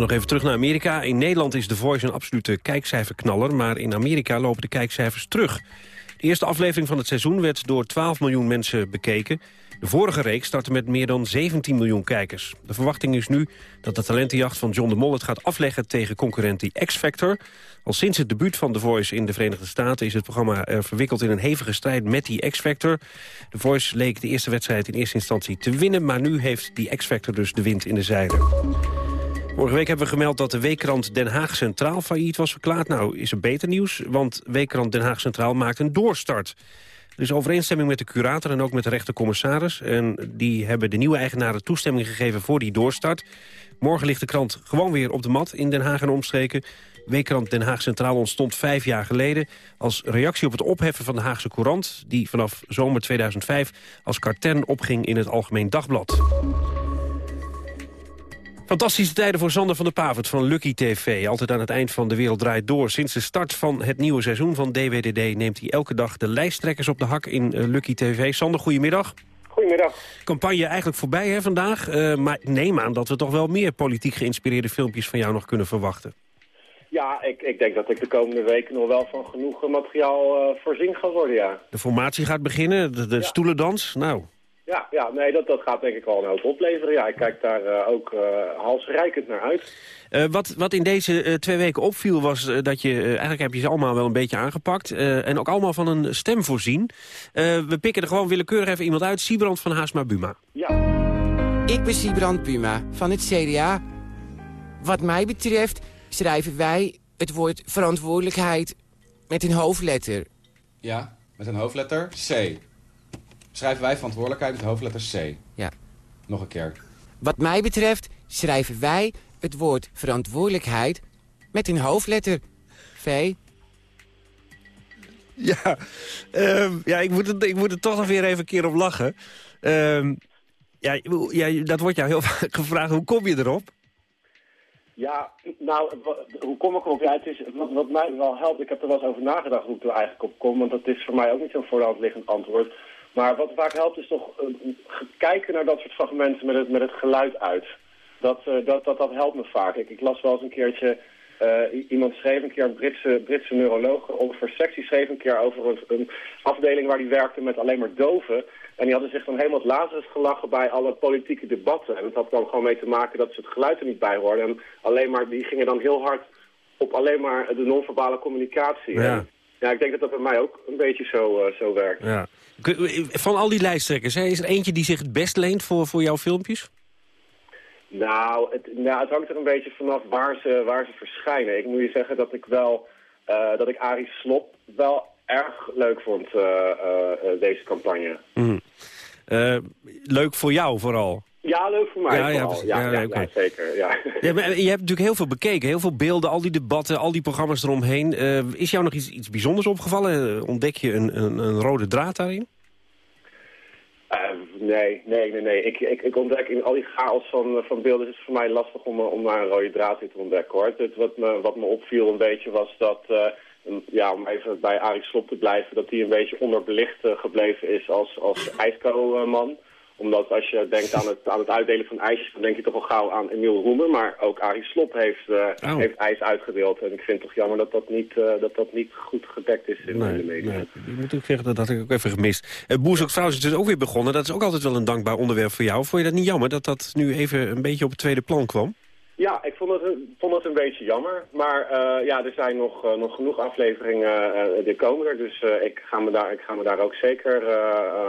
Nog even terug naar Amerika. In Nederland is The Voice een absolute kijkcijferknaller... maar in Amerika lopen de kijkcijfers terug. De eerste aflevering van het seizoen werd door 12 miljoen mensen bekeken. De vorige reeks startte met meer dan 17 miljoen kijkers. De verwachting is nu dat de talentenjacht van John de Mol het gaat afleggen tegen concurrent die X-Factor. Al sinds het debuut van The Voice in de Verenigde Staten is het programma er verwikkeld in een hevige strijd met die X-Factor. The Voice leek de eerste wedstrijd in eerste instantie te winnen, maar nu heeft die X-Factor dus de wind in de zeilen. Vorige week hebben we gemeld dat de Weekrand Den Haag Centraal failliet was verklaard. Nou, is er beter nieuws, want Weekrand Den Haag Centraal maakt een doorstart. Er is overeenstemming met de curator en ook met de rechtercommissaris. En die hebben de nieuwe eigenaren toestemming gegeven voor die doorstart. Morgen ligt de krant gewoon weer op de mat in Den Haag en omstreken. Weekrant Den Haag Centraal ontstond vijf jaar geleden... als reactie op het opheffen van de Haagse Courant... die vanaf zomer 2005 als karten opging in het Algemeen Dagblad. Fantastische tijden voor Sander van der Pavert van Lucky TV. Altijd aan het eind van De Wereld Draait Door. Sinds de start van het nieuwe seizoen van DWDD... neemt hij elke dag de lijsttrekkers op de hak in uh, Lucky TV. Sander, goedemiddag. Goedemiddag. Campagne eigenlijk voorbij hè, vandaag. Uh, maar neem aan dat we toch wel meer politiek geïnspireerde filmpjes van jou nog kunnen verwachten. Ja, ik, ik denk dat ik de komende weken nog wel van genoeg materiaal uh, voorzien ga worden, ja. De formatie gaat beginnen, de, de ja. stoelendans, nou... Ja, ja nee, dat, dat gaat denk ik wel een hoop opleveren. Ja, ik kijk daar uh, ook uh, halsrijkend naar uit. Uh, wat, wat in deze twee weken opviel was dat je... eigenlijk heb je ze allemaal wel een beetje aangepakt. en ook allemaal van een stem voorzien. we pikken er gewoon willekeurig even iemand uit. Siebrand van Haasma Buma. Ja. Ik ben Siebrand Buma van het CDA. Wat mij betreft schrijven wij het woord verantwoordelijkheid met een hoofdletter. Ja, met een hoofdletter C schrijven wij verantwoordelijkheid met hoofdletter C. Ja. Nog een keer. Wat mij betreft schrijven wij het woord verantwoordelijkheid met een hoofdletter V. Ja, um, ja ik, moet het, ik moet er toch nog weer even een keer op lachen. Um, ja, ja, dat wordt jou heel vaak gevraagd. Hoe kom je erop? Ja, nou, hoe kom ik erop? Ja, het is, wat, wat, mij wel helpt, ik heb er wel eens over nagedacht hoe ik er eigenlijk op kom. Want dat is voor mij ook niet zo'n voor de hand liggend antwoord. Maar wat vaak helpt is toch uh, kijken naar dat soort fragmenten met het, met het geluid uit. Dat, uh, dat, dat, dat helpt me vaak. Ik, ik las wel eens een keertje, uh, iemand schreef een keer, een Britse, Britse neuroloog, over sectie schreef een keer over een, een afdeling waar die werkte met alleen maar doven. En die hadden zich dan helemaal Lazarus gelachen bij alle politieke debatten. En dat had dan gewoon mee te maken dat ze het geluid er niet bij hoorden. En alleen maar, die gingen dan heel hard op alleen maar de non-verbale communicatie. Ja. Ja, ik denk dat dat bij mij ook een beetje zo, uh, zo werkt. Ja. Van al die lijsttrekkers, hè, is er eentje die zich het best leent voor, voor jouw filmpjes? Nou het, nou, het hangt er een beetje vanaf waar ze, waar ze verschijnen. Ik moet je zeggen dat ik wel, uh, dat ik Arie Slop wel erg leuk vond, eh, eh, eh, deze campagne. Mhm. Eh, leuk voor jou vooral. Ja, leuk voor mij Ja, ja, vooral. precies. Ja, Ja, ja, oké. ja, zeker. Ja. Ja, maar je hebt natuurlijk heel veel bekeken, heel veel beelden, al die debatten, al die programma's eromheen. Eh, is jou nog iets, iets bijzonders opgevallen? Eh, Ontdek je een, een, een rode draad daarin? Eh, nee, nee, nee, nee. Ik, ik, ik ontdek in al die chaos van, van beelden is het voor mij lastig om, om daar een rode draad in te ontdekken hoor. Het, wat, me, wat me opviel een beetje was dat, eh, ja, om even bij Arie Slob te blijven, dat hij een beetje onderbelicht eh, gebleven is als, als ijsko-man. Omdat als je denkt aan het, aan het uitdelen van ijsjes, dan denk je toch al gauw aan Emiel Roemer. Maar ook Arie Slob heeft, eh, Oh. heeft ijs uitgedeeld. En ik vind het toch jammer dat dat niet, eh, dat dat niet goed gedekt is in, de media. nee. Ik moet ook zeggen, dat had ik ook even gemist. Uh, Boer Zoekt Vrouws is dus ook weer begonnen. Dat is ook altijd wel een dankbaar onderwerp voor jou. Vond je dat niet jammer dat dat nu even een beetje op het tweede plan kwam? Ja, ik vond het, een- vond het een beetje jammer. Maar eh, ja, er zijn nog, eh, nog genoeg afleveringen eh die komen er. Dus eh, ik, ga me daar, ik ga me daar ook zeker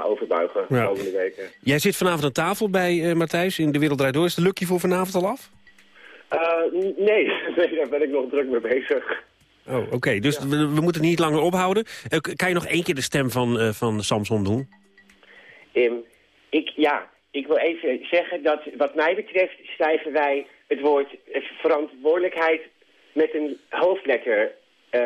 over buigen de Ja. komende weken. Jij zit vanavond aan tafel bij eh Matthijs in De Wereld Draait Door. Is de lucky voor vanavond al af? Eh, nee, nee, daar ben ik nog druk mee bezig. Oh, oké. Dus we, we moeten het niet langer ophouden. Kan je nog één keer de stem van, eh, van Samson doen? Ehm, ik, ja, ik wil even zeggen dat wat mij betreft schrijven wij het woord eh, verantwoordelijkheid met een hoofdletter eh,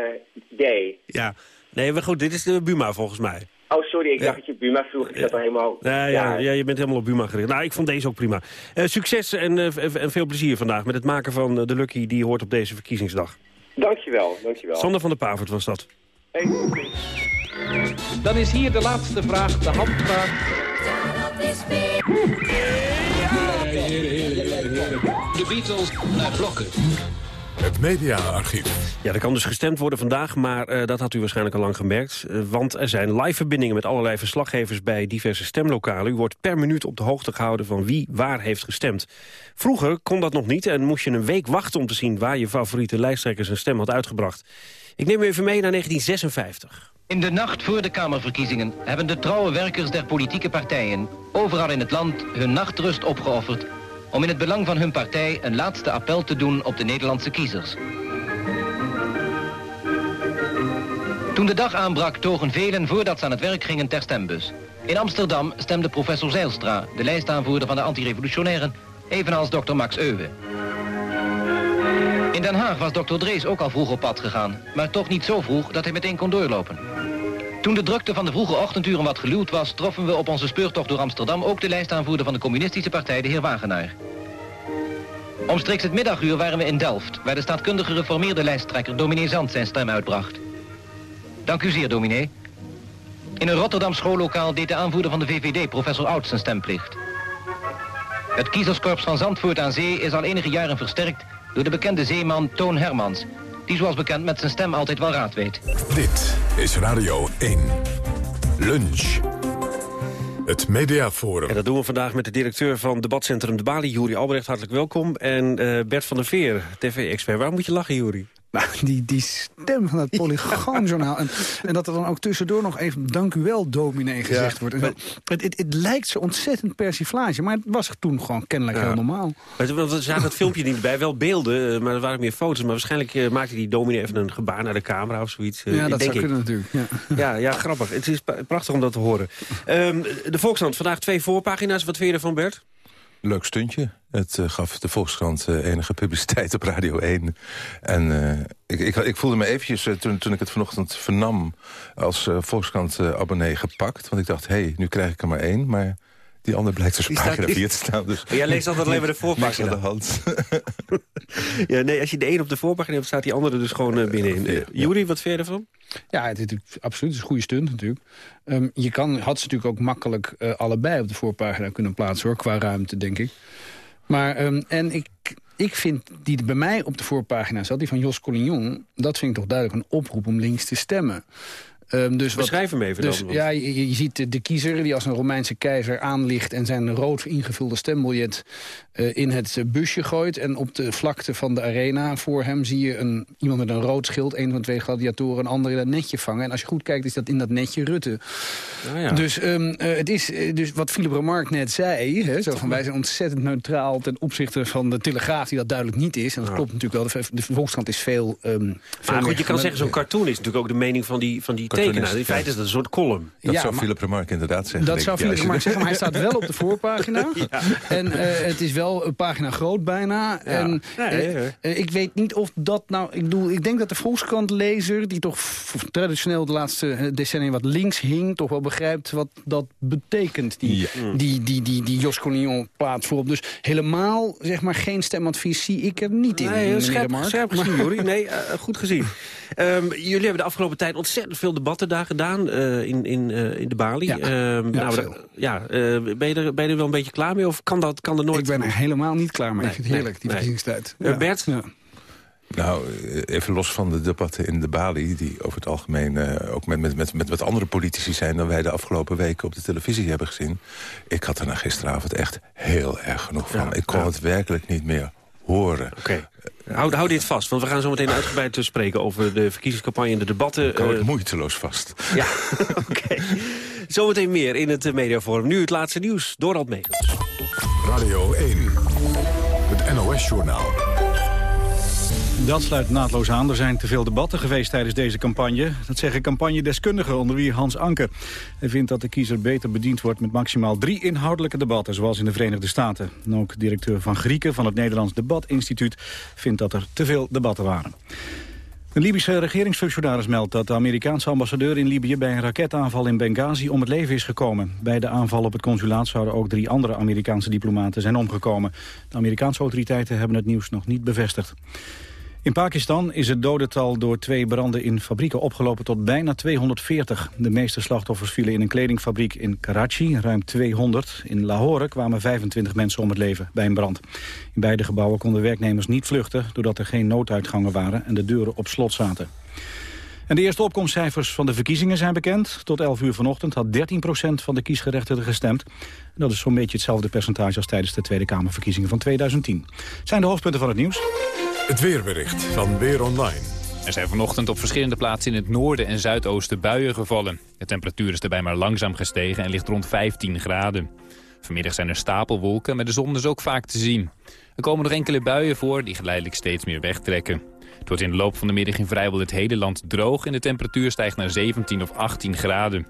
D. Ja. Nee, maar goed, dit is de Buma volgens mij. Oh, sorry, ik Ja. dacht dat je Buma vroeg. Ik zat al helemaal... Ja, ja, ja, je bent helemaal op Buma gericht. Nou, ik vond deze ook prima. Eh, succes en, eh, en veel plezier vandaag met het maken van de Lucky die hoort op deze verkiezingsdag. Dankjewel, dankjewel. Sander van der Pavert was dat. Dan is hier de laatste vraag, de handvraag. De Beatles naar blokken. Het mediaarchief. Ja, er kan dus gestemd worden vandaag, maar eh, dat had u waarschijnlijk al lang gemerkt. Eh, want er zijn live verbindingen met allerlei verslaggevers bij diverse stemlokalen. U wordt per minuut op de hoogte gehouden van wie waar heeft gestemd. Vroeger kon dat nog niet en moest je een week wachten om te zien... waar je favoriete lijsttrekker zijn stem had uitgebracht. Ik neem u even mee naar 1956. In de nacht voor de Kamerverkiezingen hebben de trouwe werkers der politieke partijen overal in het land hun nachtrust opgeofferd om in het belang van hun partij een laatste appel te doen op de Nederlandse kiezers. Toen de dag aanbrak togen velen voordat ze aan het werk gingen ter stembus. In Amsterdam stemde professor Zeilstra, de lijstaanvoerder van de antirevolutionairen, evenals dokter Max Euwe. In Den Haag was dokter Drees ook al vroeg op pad gegaan, maar toch niet zo vroeg dat hij meteen kon doorlopen. Toen de drukte van de vroege ochtenduren wat geluwd was, troffen we op onze speurtocht door Amsterdam ook de lijstaanvoerder van de communistische partij, de heer Wagenaar. Omstreeks het middaguur waren we in Delft, waar de staatkundige reformeerde lijsttrekker dominee Zand zijn stem uitbracht. Dank u zeer, dominee. In een Rotterdam schoollokaal deed de aanvoerder van de VVD, professor Oud, zijn stemplicht. Het kiezerskorps van Zandvoort aan Zee is al enige jaren versterkt door de bekende zeeman Toon Hermans, die zoals bekend met zijn stem altijd wel raad weet. Dit is Radio 1. Lunch. Het Mediaforum. En dat doen we vandaag met de directeur van debatcentrum De Bali, Juri Albrecht. Hartelijk welkom. En eh, Bert van der Veer, tv-expert. Waarom moet je lachen, Juri? Nou, die, die stem van het Polygoonjournaal. En, en dat er dan ook tussendoor nog even dank u wel, dominee, gezegd wordt. En het, het, het lijkt zo ontzettend persiflage, maar het was toen gewoon kennelijk Ja. heel normaal. Want we zagen het filmpje niet bij, wel beelden, eh, maar er waren meer foto's. Maar waarschijnlijk eh, maakte die dominee even een gebaar naar de camera of zoiets. eh, ja, dat denk zou ik. kunnen natuurlijk. Ja. Ja, ja, grappig. Het is pra- prachtig om dat te horen. Ehm, de Volkskrant, vandaag twee voorpagina's. Wat vind je ervan, Bert? Leuk stuntje. Het eh, gaf de Volkskrant eh, enige publiciteit op Radio 1. En eh, ik, ik, ik voelde me eventjes, toen, toen ik het vanochtend vernam... als Volkskrant-abonnee gepakt. Want ik dacht, hé, hey, nu krijg ik er maar één. Maar die ander blijkt dus pagina niet- 4 te staan. Dus Jij leest altijd alleen maar de voorpagina. aan de hand. Ja, nee, als je de een op de voorpagina hebt, staat die andere dus gewoon eh, binnenin. Uh, Juri, wat vind je ervan? Ja, het is natuurlijk absoluut het is een goede stunt natuurlijk. Ehm, je kan, had ze natuurlijk ook makkelijk eh, allebei op de voorpagina kunnen plaatsen, hoor, qua ruimte, denk ik. Maar, ehm, en ik, ik vind die bij mij op de voorpagina zat, die van Jos Collignon... dat vind ik toch duidelijk een oproep om links te stemmen. Ehm, dus wat- Beschrijf hem even dus, dan, Ja, je, je ziet de, kiezer die als een Romeinse keizer aanligt... en zijn rood ingevulde stembiljet eh, in het busje gooit. En op de vlakte van de arena voor hem zie je een, iemand met een rood schild... een van twee gladiatoren, een andere in dat netje vangen. En als je goed kijkt is dat in dat netje Rutte. Ah, ja. Dus, ehm, eh, het is, eh, dus wat Philip Remarque net zei... Hè, zo van, wij zijn ontzettend neutraal ten opzichte van de Telegraaf... die dat duidelijk niet is. En dat klopt natuurlijk wel. De, de Volkskrant is veel... ehm veel Maar goed, je kan zeggen, zo'n cartoon is natuurlijk ook de mening van die, van die Betekenen? Nou, in feite is dat een soort column. Dat Ja, zou maar- Philip Remarque inderdaad zeggen. Dat zou. Philip Remarque zeggen, maar hij staat wel op de voorpagina. Ja. En eh, het is wel een pagina groot bijna. En, Ja, eh, eh, ik weet niet of dat nou... Ik, bedoel, ik denk dat de Volkskrant-lezer, die toch traditioneel de laatste decennia wat links hing... toch wel begrijpt wat dat betekent, die, die, die, die, die Jos Collignon plaat voorop. Dus helemaal, zeg maar, geen stemadvies zie ik er niet in, Nee, scherp, gezien. Nee, goed gezien. Ehm, jullie hebben de afgelopen tijd ontzettend veel debatten daar gedaan eh, in, in, eh, in de Bali. Ja. Ehm, Ja, nou, ja, eh, ben, je er, ben je er wel een beetje klaar mee? Of kan, dat, kan er nooit... Ik ben er helemaal niet klaar mee. Nee, ik vind het heerlijk, die nee. verkiezingstijd. Bert? Ja. Nou, eh, even los van de debatten in de Bali... die over het algemeen eh, ook met, met, met, met wat andere politici zijn... dan wij de afgelopen weken op de televisie hebben gezien. Ik had er na gisteravond echt heel erg genoeg van. ik kon het werkelijk niet meer horen. Oké. Houd, hou dit vast, want we gaan zo meteen uitgebreid te spreken... over de verkiezingscampagne en de debatten. Ik hou het Eh, moeiteloos vast. Ja, oké. Zometeen meer in het eh, mediaforum. Nu het laatste nieuws, Dorald Megens. Radio 1. Het NOS-journaal. Dat sluit naadloos aan. Er zijn te veel debatten geweest tijdens deze campagne. Dat zeggen campagnedeskundigen, onder wie Hans Anker. Hij vindt dat de kiezer beter bediend wordt met maximaal drie inhoudelijke debatten... zoals in de Verenigde Staten. En ook directeur Van Grieken van het Nederlands Debatinstituut... vindt dat er te veel debatten waren. Een Libische regeringsfunctionaris meldt dat de Amerikaanse ambassadeur in Libië bij een raketaanval in Benghazi om het leven is gekomen. Bij de aanval op het consulaat zouden ook drie andere Amerikaanse diplomaten zijn omgekomen. De Amerikaanse autoriteiten hebben het nieuws nog niet bevestigd. In Pakistan is het dodental door twee branden in fabrieken opgelopen tot bijna 240. De meeste slachtoffers vielen in een kledingfabriek in Karachi, ruim 200. In Lahore kwamen 25 mensen om het leven bij een brand. In beide gebouwen konden werknemers niet vluchten... doordat er geen nooduitgangen waren en de deuren op slot zaten. En de eerste opkomstcijfers van de verkiezingen zijn bekend. Tot 11 uur vanochtend had 13% van de kiesgerechtigden gestemd. En dat is zo'n beetje hetzelfde percentage als tijdens de Tweede Kamerverkiezingen van 2010. Het zijn de hoofdpunten van het nieuws. Het weerbericht van Weer Online. Er zijn vanochtend op verschillende plaatsen in het noorden en zuidoosten buien gevallen. De temperatuur is daarbij maar langzaam gestegen en ligt rond 15 graden. Vanmiddag zijn er stapelwolken, maar de zon is ook vaak te zien. Er komen nog enkele buien voor die geleidelijk steeds meer wegtrekken. Het wordt in de loop van de middag in vrijwel het hele land droog... en de temperatuur stijgt naar 17 of 18 graden.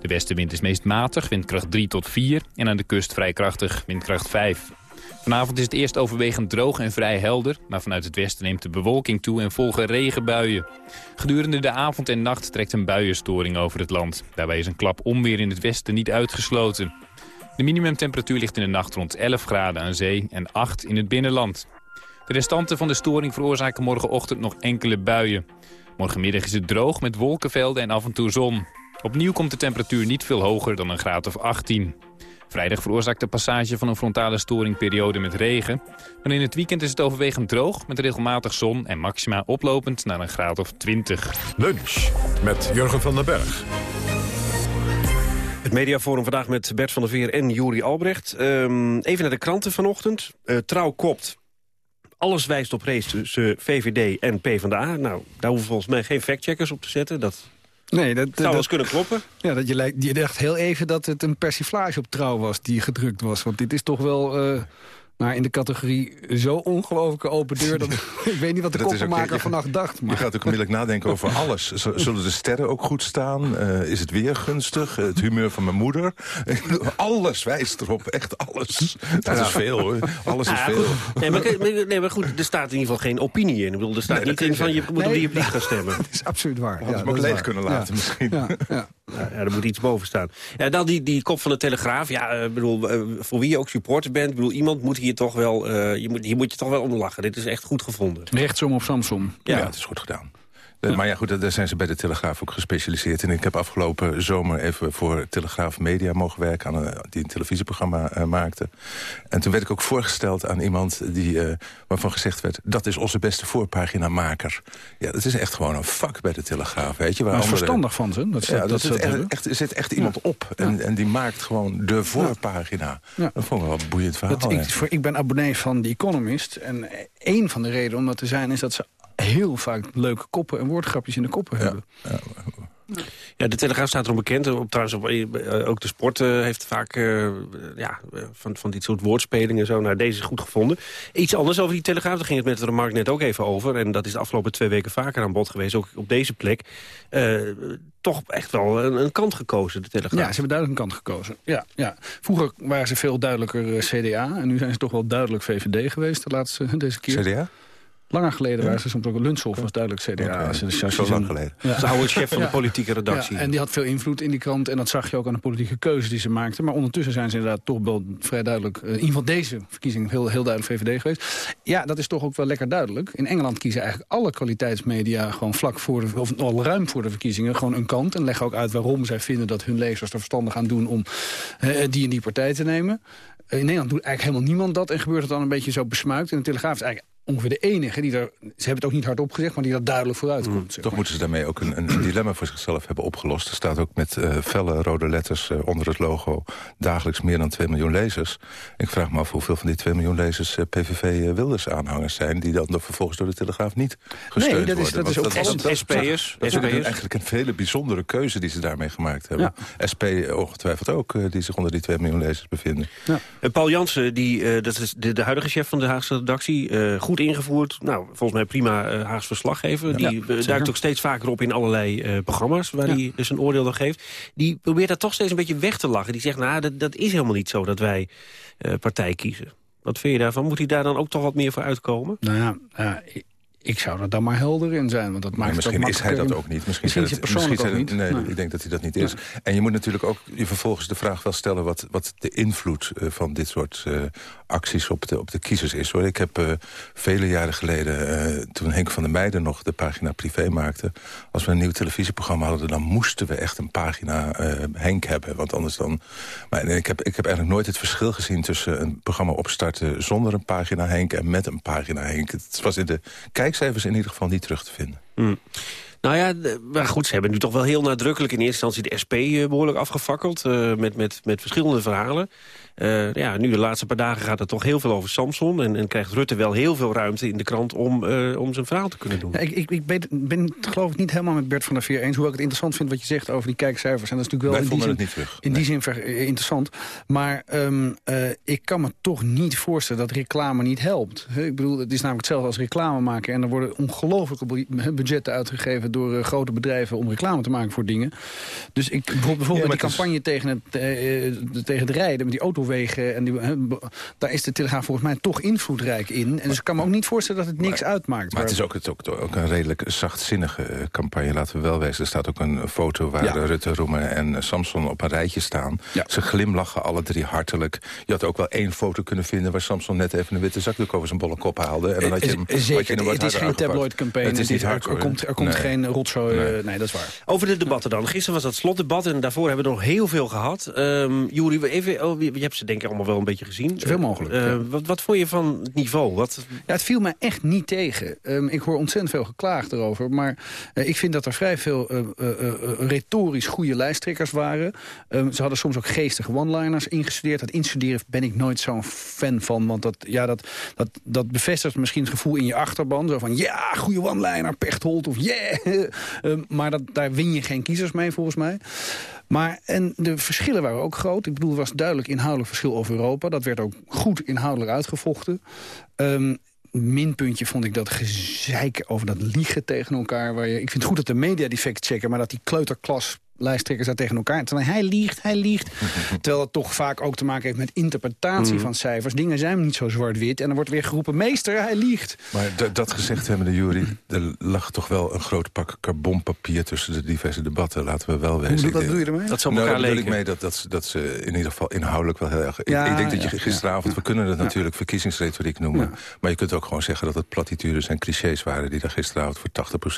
De westenwind is meest matig, windkracht 3 tot 4... en aan de kust vrij krachtig, windkracht 5. Vanavond is het eerst overwegend droog en vrij helder... maar vanuit het westen neemt de bewolking toe en volgen regenbuien. Gedurende de avond en nacht trekt een buienstoring over het land. Daarbij is een klap onweer in het westen niet uitgesloten. De minimumtemperatuur ligt in de nacht rond 11 graden aan zee en 8 in het binnenland. De restanten van de storing veroorzaken morgenochtend nog enkele buien. Morgenmiddag is het droog met wolkenvelden en af en toe zon. Opnieuw komt de temperatuur niet veel hoger dan een graad of 18. Vrijdag veroorzaakt de passage van een frontale storingperiode met regen. Maar in het weekend is het overwegend droog met regelmatig zon en maxima oplopend naar een graad of 20. Lunch met Jurgen van den Berg. Het mediaforum vandaag met Bert van der Veer en Juri Albrecht. Ehm, even naar de kranten vanochtend. Eh, Trouw kopt. Alles wijst op race tussen VVD en PvdA. Nou, daar hoeven volgens mij geen factcheckers op te zetten. Dat Nee, dat, zou wel eens kunnen kloppen. Ja, dat je, lijkt, je dacht heel even dat het een persiflage op trouw was die gedrukt was. Want dit is toch wel eh, nou, in de categorie zo ongelooflijke open deur... dat ik weet niet wat de Dat je- vannacht dacht. Maar. Je gaat ook onmiddellijk nadenken over alles. Zullen de sterren ook goed staan? Eh, is het weer gunstig? Eh, het humeur van mijn moeder? alles wijst erop, echt alles. Dat Ja. is veel hoor. Alles is Ja, veel. goed. Nee, maar, maar- nee, maar goed, er staat in ieder geval geen opinie in. Ik bedoel, er staat Nee, niet in van je moet op die of die gaan stemmen. Dat is absoluut waar. Hadden ze hem ook leeg waar. kunnen Ja. laten misschien. Ja, ja. Ja, ja, er moet iets boven staan. Ja, dan die, die kop van de Telegraaf. Ja, eh, bedoel, eh, voor wie je ook supporter bent. Bedoel, iemand moet hier toch wel, eh, je moet, hier moet je toch wel om lachen. Dit is echt goed gevonden. Rechtsom of Samsom. Ja, het is goed gedaan. Eh, Maar ja, goed, daar zijn ze bij de Telegraaf ook gespecialiseerd in. Ik heb afgelopen zomer even voor Telegraaf Media mogen werken... Aan een, die een televisieprogramma eh, maakte. En toen werd ik ook voorgesteld aan iemand die, eh, waarvan gezegd werd... dat is onze beste voorpaginamaker. Ja, dat is echt gewoon een vak bij de Telegraaf, weet je. Waar Maar verstandig van ze. Dat ze, ja, dat dat ze echt, er zit echt iemand op. En, en die maakt gewoon de voorpagina. Dat vond ik wel een boeiend verhaal. Dat, ik, voor, ik ben abonnee van The Economist. En één van de redenen om dat te zijn is dat ze heel vaak leuke koppen en woordgrapjes in de koppen hebben. Ja, de Telegraaf staat erom bekend. Op, trouwens, op, eh, ook de sport eh, heeft vaak eh, ja, van, van dit soort woordspelingen en zo. Nou, deze is goed gevonden. Iets anders over die Telegraaf, daar ging het met de remark net ook even over. En dat is de afgelopen twee weken vaker aan bod geweest, ook op deze plek. toch echt wel een, een, kant gekozen, de Telegraaf. Ja, ze hebben duidelijk een kant gekozen. Ja, ja. Vroeger waren ze veel duidelijker CDA. En nu zijn ze toch wel duidelijk VVD geweest de laatste, deze keer. CDA? Langer geleden waren ze soms ook... Lunshoff was duidelijk CDA. Okay. Zo lang geleden. Ja. Dat is de oude chef van de politieke redactie. Ja, en die had veel invloed in die krant. En dat zag je ook aan de politieke keuzes die ze maakten. Maar ondertussen zijn ze inderdaad toch wel vrij duidelijk... Uh, in ieder geval deze verkiezing heel, heel duidelijk VVD geweest. Ja, dat is toch ook wel lekker duidelijk. In Engeland kiezen eigenlijk alle kwaliteitsmedia... gewoon vlak voor de... of al ruim voor de verkiezingen gewoon een kant. En leggen ook uit waarom zij vinden dat hun lezers er verstandig aan doen... om uh, die en die partij te nemen. In Nederland doet eigenlijk helemaal niemand dat. En gebeurt het dan een beetje zo besmuikt. En de Telegraaf is eigenlijk ongeveer de enige die daar, ze hebben het ook niet hardop gezegd, maar die daar duidelijk vooruit komt. Mm, toch moeten ze daarmee ook een, een, dilemma voor zichzelf hebben opgelost. Er staat ook met uh, felle rode letters uh, onder het logo dagelijks meer dan 2 miljoen lezers. Ik vraag me af hoeveel van die 2 miljoen lezers uh, PVV Wilders aanhangers zijn, die dan vervolgens door de Telegraaf niet gesteund nee, dat is, worden. Dat is ook dat, SP'ers. Dat is eigenlijk een hele bijzondere keuze die ze daarmee gemaakt hebben. Ja. SP ongetwijfeld ook, die zich onder die 2 miljoen lezers bevinden. Ja. Paul Jansen, die, dat is de, de huidige chef van de Haagse redactie, goed ingevoerd. Nou, volgens mij prima uh, Haags verslaggever. die ja, duikt ook steeds vaker op in allerlei uh, programma's... waar hij dus een oordeel aan geeft. Die probeert dat toch steeds een beetje weg te lachen. Die zegt, nou, dat, dat is helemaal niet zo dat wij uh, partij kiezen. Wat vind je daarvan? Moet hij daar dan ook toch wat meer voor uitkomen? Nou ja, ik zou er dan maar helder in zijn. Want dat maakt misschien is hij dat ook niet. Misschien, misschien is hij misschien niet. Nee, ik denk dat hij dat niet is. En je moet natuurlijk ook je vervolgens de vraag wel stellen... wat, wat de invloed van dit soort uh, acties op de, op de kiezers is. Hoor. Ik heb uh, vele jaren geleden, toen Henk van der Meijden nog de pagina privé maakte... als we een nieuw televisieprogramma hadden... dan moesten we echt een pagina Henk hebben. Want anders dan... Maar ik heb, ik heb eigenlijk nooit het verschil gezien tussen een programma opstarten... zonder een pagina Henk en met een pagina Henk. Het was in de kijkcijfers in ieder geval niet terug te vinden. Mm. Nou ja, maar goed, ze hebben nu toch wel heel nadrukkelijk in eerste instantie de SP behoorlijk afgefakkeld. Met, met, met verschillende verhalen. Uh, ja, nu de laatste paar dagen gaat het toch heel veel over Samson. En, en krijgt Rutte wel heel veel ruimte in de krant om, uh, om zijn verhaal te kunnen doen. Ja, ik ik, ik ben, ben het geloof ik niet helemaal met Bert van der Veer eens. Hoewel ik het interessant vind wat je zegt over die kijkcijfers. En dat is natuurlijk wel Wij in die, zin, in die zin interessant. Maar um, uh, ik kan me toch niet voorstellen dat reclame niet helpt. Ik bedoel, het is namelijk hetzelfde als reclame maken. En er worden ongelooflijke budgetten uitgegeven door grote bedrijven om reclame te maken voor dingen. Dus ik, bijvoorbeeld ja, die campagne tegen het, tegen het rijden met die auto wegen. En die, he, daar is de Telegraaf volgens mij toch invloedrijk in. En dus ik kan me ook niet voorstellen dat het niks maar, uitmaakt. Maar het is ook, het ook, ook een redelijk zachtzinnige campagne, laten we wel wezen. Er staat ook een foto waar ja. Rutte, Roemer en Samson op een rijtje staan. Ja. Ze glimlachen alle drie hartelijk. Je had ook wel één foto kunnen vinden waar Samson net even een witte zakdoek over zijn bolle kop haalde. En dan had je hem, Zeker, je hem het is geen tabloid campagne. Het is niet hard, er, komt, er komt nee. geen rotzooi. Nee. nee. dat is waar. Over de debatten dan. Gisteren was dat slotdebat en daarvoor hebben we nog heel veel gehad. Um, Juri, even, oh, je hebt ze denk ik allemaal wel een beetje gezien. Zoveel mogelijk. Uh, ja. wat, wat vond je van het niveau? Wat... Ja, het viel mij echt niet tegen. Um, ik hoor ontzettend veel geklaagd erover. Maar uh, ik vind dat er vrij veel uh, retorisch goede lijsttrekkers waren. Um, ze hadden soms ook geestige one-liners ingestudeerd. Dat instuderen ben ik nooit zo'n fan van. Want dat, ja, dat, dat, dat bevestigt misschien het gevoel in je achterban. Zo van, ja, goede one-liner, Pechtold of yeah. um, maar dat, daar win je geen kiezers mee, volgens mij. Maar en de verschillen waren ook groot. Ik bedoel, er was duidelijk inhoudelijk verschil over Europa. Dat werd ook goed inhoudelijk uitgevochten. Um, minpuntje vond ik dat gezeik over dat liegen tegen elkaar. Waar je, ik vind het goed dat de media die fact checken... maar dat die kleuterklas lijsttrekkers daar tegen elkaar. Terwijl hij liegt, hij liegt. Terwijl het toch vaak ook te maken heeft met interpretatie mm. van cijfers. Dingen zijn niet zo zwart-wit. En dan wordt weer geroepen, meester, hij liegt. Maar dat gezegd hebben de jury, er lag toch wel een groot pak carbonpapier tussen de diverse debatten. Laten we wel wezen. Hoe dat doe je ermee? Dat zal nou, elkaar bedoel ik mee dat, dat, dat ze in ieder geval inhoudelijk wel heel erg... Ja, ik, ik, denk dat je gisteravond, we kunnen het natuurlijk verkiezingsretoriek noemen. Ja. Maar je kunt ook gewoon zeggen dat het platitudes en clichés waren... die daar gisteravond voor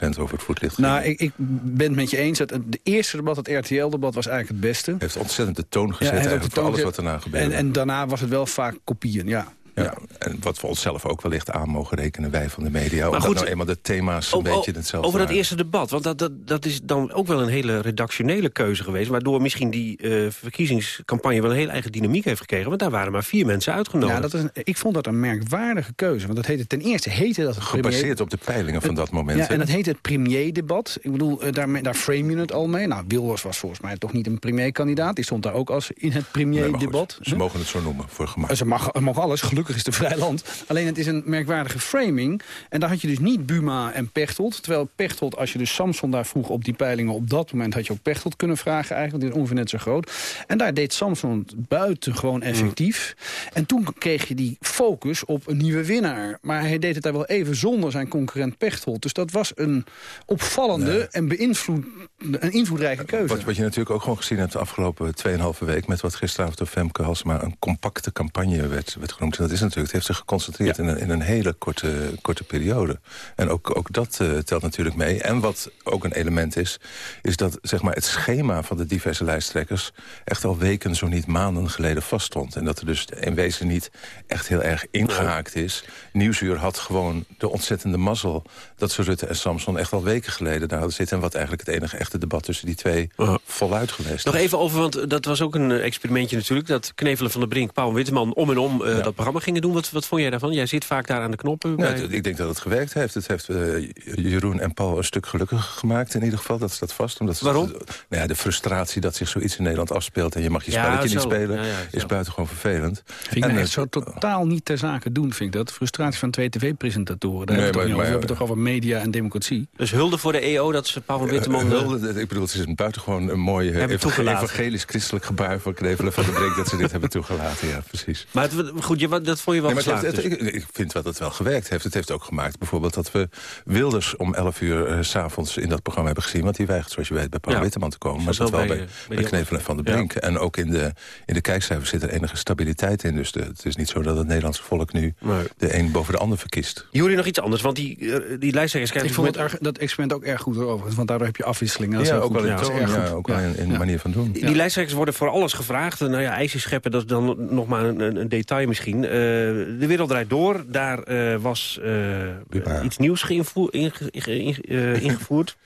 80% over het voetlicht Nou, ik, ik, ben het met je eens. Dat de eerste het RTL-debat, was eigenlijk het beste. Heeft ontzettend de toon gezet ja, eigenlijk voor alles wat erna gebeurde. En, en daarna was het wel vaak kopieën, ja. Ja, en wat we onszelf ook wellicht aan mogen rekenen, wij van de media. Maar omdat goed, nou eenmaal de thema's een O- beetje hetzelfde Over dat waren. eerste debat, want dat, dat, dat is dan ook wel een hele redactionele keuze geweest... waardoor misschien die eh, verkiezingscampagne wel een hele eigen dynamiek heeft gekregen... want daar waren maar vier mensen uitgenodigd. Ja, dat is een- ik vond dat een merkwaardige keuze. Want dat heette, ten eerste heette dat... een Gebaseerd premier- op de peilingen van dat moment. Ja, en dat heet het premierdebat. Ik bedoel, eh, daar, daar frame je het al mee. Nou, Wilders was volgens mij toch niet een premierkandidaat. Die stond daar ook als in het Nee, premierdebat. goed, Ze mogen het zo noemen, voor gemak. Ze mag, mag alles, gelukkig is het een vrij land. Alleen het is een merkwaardige framing. En daar had je dus niet Buma en Pechtold. Terwijl Pechtold, als je dus Samson daar vroeg op die peilingen... op dat moment had je ook Pechtold kunnen vragen eigenlijk. want Die is ongeveer net zo groot. En daar deed Samson het buitengewoon effectief. En toen kreeg je die focus op een nieuwe winnaar. Maar hij deed het daar wel even zonder zijn concurrent Pechtold. Dus dat was een opvallende en beïnvloed, een invloedrijke keuze. Wat, wat je natuurlijk ook gewoon gezien hebt de afgelopen 2,5 week... met wat gisteravond door Femke Halsema een compacte campagne werd, werd genoemd. En dat is natuurlijk, het heeft zich geconcentreerd in, een, in een hele korte, korte periode. En ook, ook dat eh, telt natuurlijk mee. En wat ook een element is, is dat zeg maar, het schema van de diverse lijsttrekkers... echt al weken, zo niet maanden geleden vaststond. En dat er dus in wezen niet echt heel erg ingehaakt is. Nieuwsuur had gewoon de ontzettende mazzel... dat ze Rutte en Samson echt al weken geleden daar hadden zitten... en wat eigenlijk het enige echte debat tussen die twee voluit geweest Nog is. even over, want dat was ook een experimentje natuurlijk... dat Knevelen van der Brink, Paul Witteman om en om eh, dat programma gingen doen. Wat, wat vond jij daarvan? Jij zit vaak daar aan de knoppen. Bij- ik denk dat het gewerkt heeft. Het heeft eh, Jeroen en Paul een stuk gelukkiger gemaakt in ieder geval. Dat staat vast. Omdat Waarom? nou ja, de frustratie dat zich zoiets in Nederland afspeelt... en je mag je Ja, spelletje niet spelen, Ja, ja, is buitengewoon vervelend. Vind ik En, nou eh, echt zo totaal niet ter zake doen, vind ik dat. Frustratie van twee tv-presentatoren. Daar Nee, hebben we maar- niet over. We hebben het toch over media en democratie. Dus hulde voor de EO dat ze Paul Witteman... Eh, eh, hulde, ik bedoel, het is een buitengewoon een mooi Hebben ev- toegelaten. evangelisch-christelijk gebaar van Knevelen van de Brink... dat ze dit hebben toegelaten, ja, precies. Maar het, goed, je, dat vond je wel Nee, het dus. ik, ik vind wel dat het wel gewerkt heeft. Het heeft ook gemaakt bijvoorbeeld dat we Wilders om 11 uur eh, s s'avonds in dat programma hebben gezien. Want die weigert, zoals je weet, bij Paul Ja. Witteman te komen. Maar zat wel bij, bij, eh, bij Knevelen van de Ja. Brink. En ook in de, in de kijkcijfers zit er enige stabiliteit in. Dus de, het is niet zo dat het Nederlandse volk nu de een boven de ander verkiest. Jullie nog iets anders, want die, eh, die lijsttrekkers Ik krijgen... vond het erg, dat experiment ook erg goed overigens. Want daardoor heb je afwisseling. Dat is Ja, ook wel in ja, ook wel in- de manier van doen. Die lijsttrekkers worden voor alles gevraagd. Nou ja, ijsjes scheppen, dat is dan nog maar een, een- een detail misschien. Eh, de wereld draait door. Daar eh, was eh, iets nieuws geïnvoer- inge- inge- inge- ingevoerd.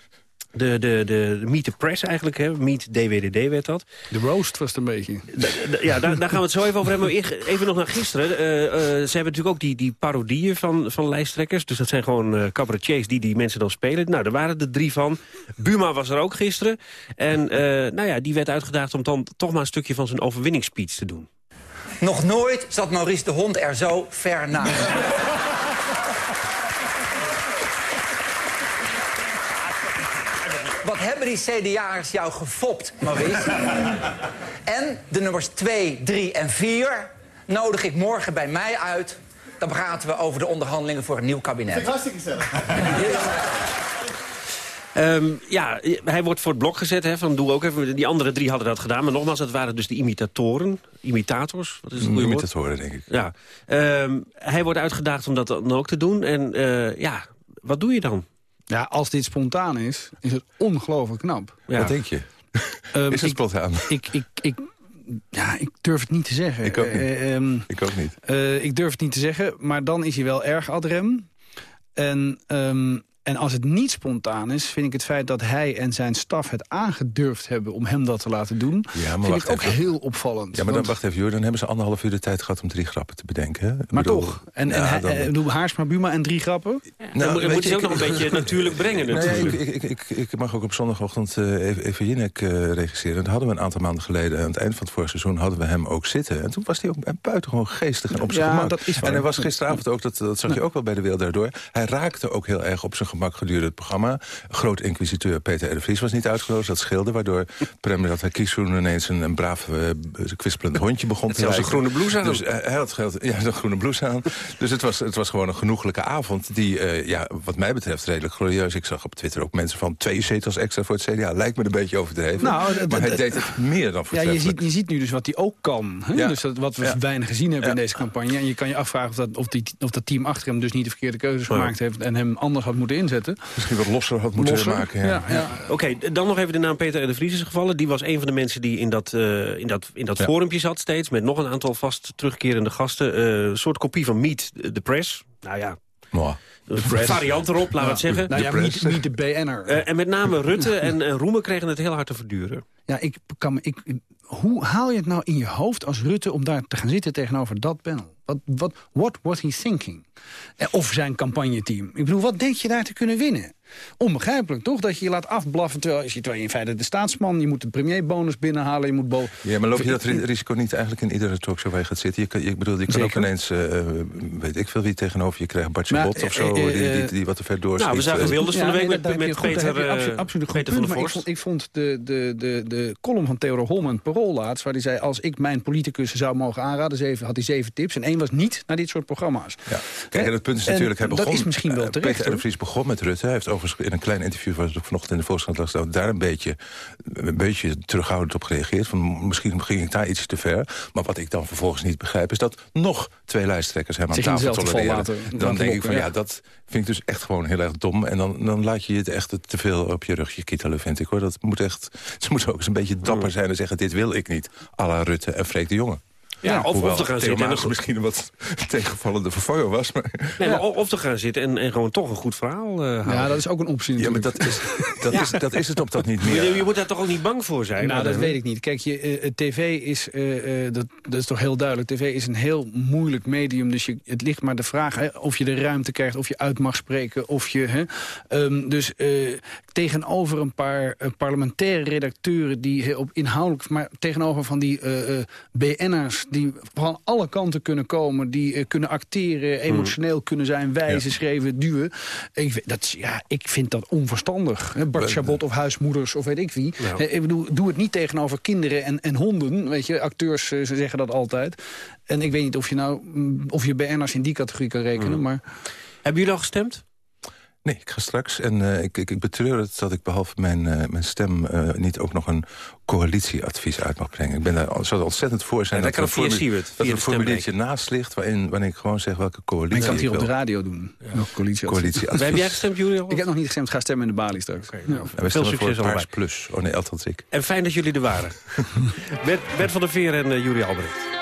De, de, de, de Meet the Press eigenlijk, hè. Meet DWDD werd dat. De roast was het een beetje. Ja, daar, daar gaan we het zo even over hebben. Maar Even nog naar gisteren. Ze hebben natuurlijk ook die, die parodieën van, van lijsttrekkers. Dus dat zijn gewoon eh cabaretiers die die mensen dan spelen. Nou, daar waren er drie van. Buma was er ook gisteren. En eh, nou ja, die werd uitgedaagd om dan toch maar een stukje van zijn overwinningsspeech te doen. Nog nooit zat Maurice de Hond er zo ver naast. Wat hebben die CDA'ers jou gefopt, Maurice? en de nummers 2, 3 en 4 nodig ik morgen bij mij uit. Dan praten we over de onderhandelingen voor een nieuw kabinet. hartstikke gezellig. Ehm, ja, hij wordt voor het blok gezet. Hè, van doe ook even. Die andere drie hadden dat gedaan. Maar nogmaals, dat waren dus de imitatoren. Imitators, wat is het goede woord? Imitatoren, denk ik. Ja. Ehm, hij wordt uitgedaagd om dat dan ook te doen. En eh, ja, wat doe je dan? Ja, als dit spontaan is, is het ongelooflijk knap. Ja. Wat denk je? Ehm, is het ik- spontaan? Ik, ik, ik, ja, ik durf het niet te zeggen. Ik ook niet. Eh, ehm, Ik ook niet. eh, ik durf het niet te zeggen, maar dan is hij wel erg ad rem. En, ehm, en als het niet spontaan is, vind ik het feit dat hij en zijn staf het aangedurfd hebben om hem dat te laten doen, Ja, maar vind wacht ik ook even. heel opvallend. Ja, maar dan wacht even, joh. Dan hebben ze anderhalf uur de tijd gehad om drie grappen te bedenken. hè? Maar bedoel, toch. En, en ja, hij, dan- eh, bedoel, Haarsma, Buma en drie grappen? dan Nou, moet, weet moet je je, ook nog een beetje natuurlijk brengen Nou ja, natuurlijk. ik, ik, ik, ik mag ook op zondagochtend eh even, even Jinek eh, regisseren. Dat hadden we een aantal maanden geleden. Aan het eind van het vorige seizoen hadden we hem ook zitten. En toen was hij ook buitengewoon geestig en op zijn Ja, gemak. dat is waar. en hij was gisteravond ook, dat, dat zag je ook wel bij de Wereld Daardoor. Hij raakte ook heel erg op zijn gemak gedurende het programma. Groot inquisiteur Peter R. Vries was niet uitgenodigd. Dat scheelde, waardoor Prem dat Kieshoen ineens een, een braaf eh, kwispelend hondje begon Het te zelfs een groene blouse aan. Dus eh, hij had geld, ja, een groene blouse aan. Dus het was, het was gewoon een genoeglijke avond. Die, eh, ja, wat mij betreft, redelijk glorieus. Ik zag op Twitter ook mensen van twee zetels extra voor het CDA. Lijkt me een beetje overdreven. Nou, maar hij deed het meer dan Ja, je ziet, je ziet nu dus wat hij ook kan. Hè? Ja. Dus dat, wat we Ja. weinig gezien hebben in deze campagne. En je kan je afvragen of dat, of, die, of dat team achter hem dus niet de verkeerde keuzes Ja. gemaakt heeft... en hem anders had moeten inzetten. Misschien wat losser had moeten Losser, maken. Ja. ja, ja. Oké, dan nog even de naam Peter R. de Vries is gevallen. Die was een van de mensen die in dat, eh in dat, in dat Ja. forumpje zat steeds... met nog een aantal vast terugkerende gasten. Eh, een soort kopie van Meet the Press. Nou ja, een variant erop, laten we het zeggen. Nou ja, niet, niet de BN'er. Eh, en met name Rutte en, en Roemer kregen het heel hard te verduren. Ja, ik kan me, ik, hoe haal je het nou in je hoofd als Rutte om daar te gaan zitten tegenover dat panel? Wat, wat, what was he thinking? Eh, Of zijn campagneteam. Ik bedoel, wat denk je daar te kunnen winnen? Onbegrijpelijk, toch? Dat je je laat afblaffen terwijl, je- terwijl je in feite de staatsman... je moet de premierbonus binnenhalen, je moet... Bo Ja, maar loop je dat ri- risico niet eigenlijk in iedere talkshow waar je gaat zitten? Je kan, je, bedoel, je kan ook ineens, eh, weet ik veel wie tegenover je krijgt, Bartje Maar, Bot of zo, eh, eh, die, die, die wat te ver doorschiet. Nou, we zagen Wilders van de week met, met goed- Peter, eh, absoluut, goed Peter van der ik vond, ik vond de, de, de, de, column van Theodor Holman, Parool laatst... waar hij zei, als ik mijn politicus zou mogen aanraden... Zeven, had hij zeven tips en één was niet naar dit soort programma's. Ja. Kijk, en het punt is En natuurlijk, hij dat begon... is misschien wel terecht, Peter R. de Vries begon met Rutte. Hij heeft overigens in een klein interview... wat ik vanochtend in de Volkskrant las, daar een beetje, een beetje terughoudend op gereageerd. Van, misschien ging ik daar iets te ver. Maar wat ik dan vervolgens niet begrijp... is dat nog twee lijsttrekkers hem aan tafel tolereren. laten- Dan laten denk ik van, ja, dat vind ik dus echt gewoon heel erg dom. En dan, dan laat je het echt te veel op je rugje kietelen, vind ik. hoor. Dat moet echt, ze moeten ook eens een beetje dapper zijn en zeggen... dit wil ik niet, à la Rutte en Freek de Jonge. Ja, of- of te gaan zitten en misschien een wat tegenvallende vervanger was. Maar... Nee, maar of te gaan zitten en, en gewoon toch een goed verhaal eh houden. Ja, dat is ook een optie Ja, maar dat is, dat, is, dat is het op dat niet Je, meer. je moet daar toch ook niet bang voor zijn? Nou, dat weet ik niet. Kijk, je, eh, tv is, eh, eh, dat, dat is toch heel duidelijk. TV is een heel moeilijk medium. Dus je, het ligt maar de vraag hè, of je de ruimte krijgt, of je uit mag spreken. Of je, hè, Ehm, dus eh, tegenover een paar parlementaire redacteuren... die heel op inhoudelijk, maar tegenover van die eh, eh, BN'ers... die van alle kanten kunnen komen, die eh, kunnen acteren... emotioneel kunnen zijn, wijzen, schreven, duwen. Ik, weet- dat, is- ja, ik vind dat onverstandig. hè. Bart Chabot of huismoeders of weet ik wie. Ja. Eh, Ik bedoel, doe het niet tegenover kinderen en, en honden. Weet je, acteurs eh, ze zeggen dat altijd. En ik weet niet of je nou mm, of je BN'ers in die categorie kan rekenen, maar... Hebben jullie al gestemd? Nee, ik ga straks. En eh, ik, ik, ik betreur het dat ik behalve mijn, eh, mijn stem... eh, niet ook nog een coalitieadvies uit mag brengen. Ik ben daar zou er ontzettend voor zijn Ja, dat dat, er dat er een formuliertje naast ligt... Waarin, waarin ik gewoon zeg welke coalitie Ik kan het hier op de radio doen. Nog coalitie. Coalitieadvies. Heb jij gestemd, Julio? Ik heb nog niet gestemd, ga stemmen in de balie straks. Ja. En we Veel stemmen voor succes Paars allebei. Plus. Oh nee, althans ik. En fijn dat jullie er waren. Bert, Bert van der Veer en uh, Jurie Albrecht.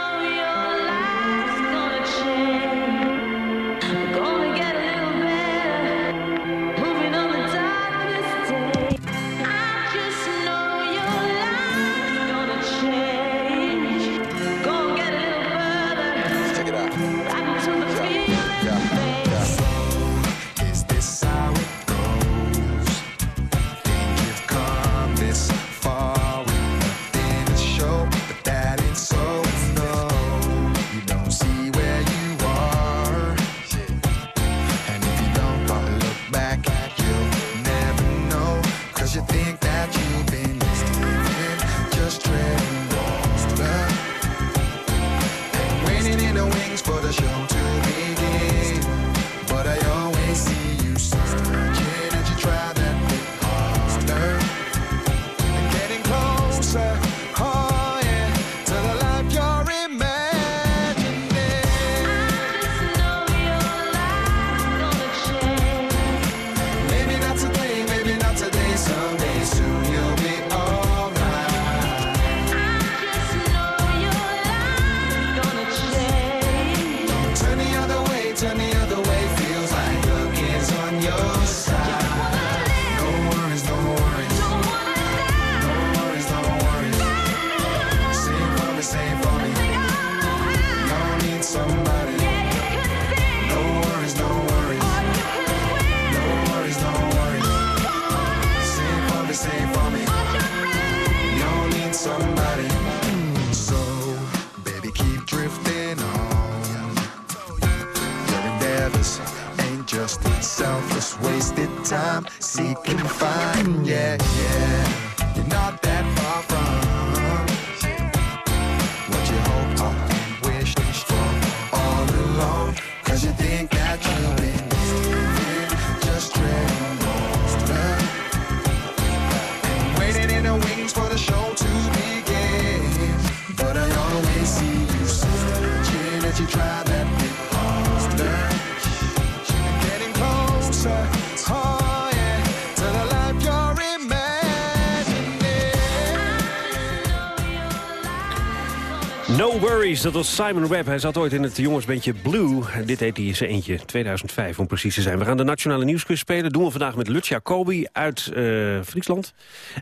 Worries, dat was Simon Webb. Hij zat ooit in het jongensbandje Blue. Dit heet hij zijn eentje, 2005 om precies te zijn. We gaan de Nationale Nieuwsquiz spelen. doen we vandaag met Lutz Jacobi uit eh, Friesland.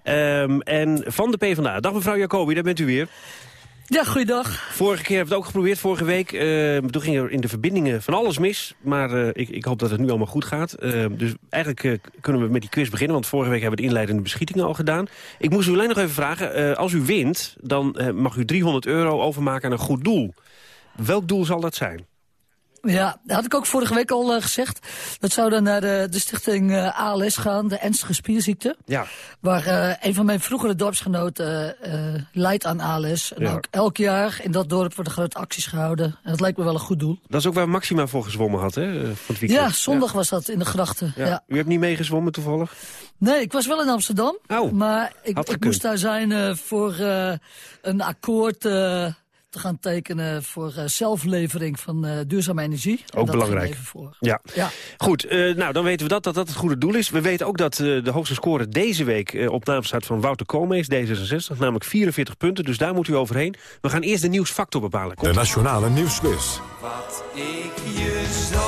Ehm, en van de PvdA. Dag mevrouw Jacobi, daar bent u weer. Ja, goeiedag. Vorige keer hebben we het ook geprobeerd, vorige week. Eh, toen ging er in de verbindingen van alles mis. Maar eh, ik, ik hoop dat het nu allemaal goed gaat. Eh, dus eigenlijk kunnen we met die quiz beginnen. Want vorige week hebben we de inleidende beschietingen al gedaan. Ik moest u alleen nog even vragen. als u wint, dan mag u 300 euro overmaken aan een goed doel. Welk doel zal dat zijn? Ja, dat had ik ook vorige week al eh, gezegd. Dat zou dan naar de, de stichting eh, ALS gaan, de ernstige spierziekte. Ja. Waar eh, een van mijn vroegere dorpsgenoten leidt aan ALS. En Ja. ook elk jaar in dat dorp worden grote acties gehouden. En dat lijkt me wel een goed doel. Dat is ook waar Maxima voor gezwommen had, hè? Van het weekend. Ja, zondag was dat in de grachten. Ja. Ja. U hebt niet meegezwommen toevallig? Nee, ik was wel in Amsterdam. Oh, maar ik, ik moest daar zijn voor een akkoord te gaan tekenen... voor eh, zelflevering van eh, duurzame energie. En Ook dat belangrijk. even voor. Ja. Ja. Goed, eh, nou dan weten we dat, dat dat het goede doel is. We weten ook dat eh, de hoogste score deze week op naam staat van Wouter Koolmees, D66. Namelijk 44 punten, dus daar moet u overheen. We gaan eerst de nieuwsfactor bepalen. De Nationale Nieuwsquiz. Wat ik je zo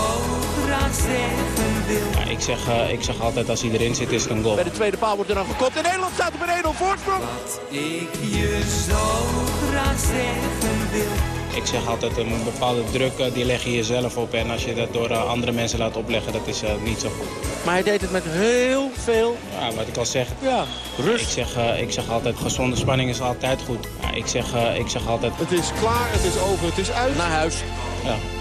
ik, zeg, eh, ik zeg altijd als hij erin zit is het een goal. Bij de tweede paal wordt er dan gekopt. En Nederland staat op een 1-0 voorsprong. Wat ik je zo graag zeggen wil. Ik zeg altijd een bepaalde druk eh, die leg je jezelf op. En als je dat door eh, andere mensen laat opleggen, dat is niet zo goed. Maar hij deed het met heel veel Ja, wat ik al zeg. ja, rust. Ik zeg, ik zeg altijd, gezonde spanning is altijd goed. Ja, ik, zeg, ik zeg altijd... Het is klaar, het is over, het is uit. Naar huis. Ja.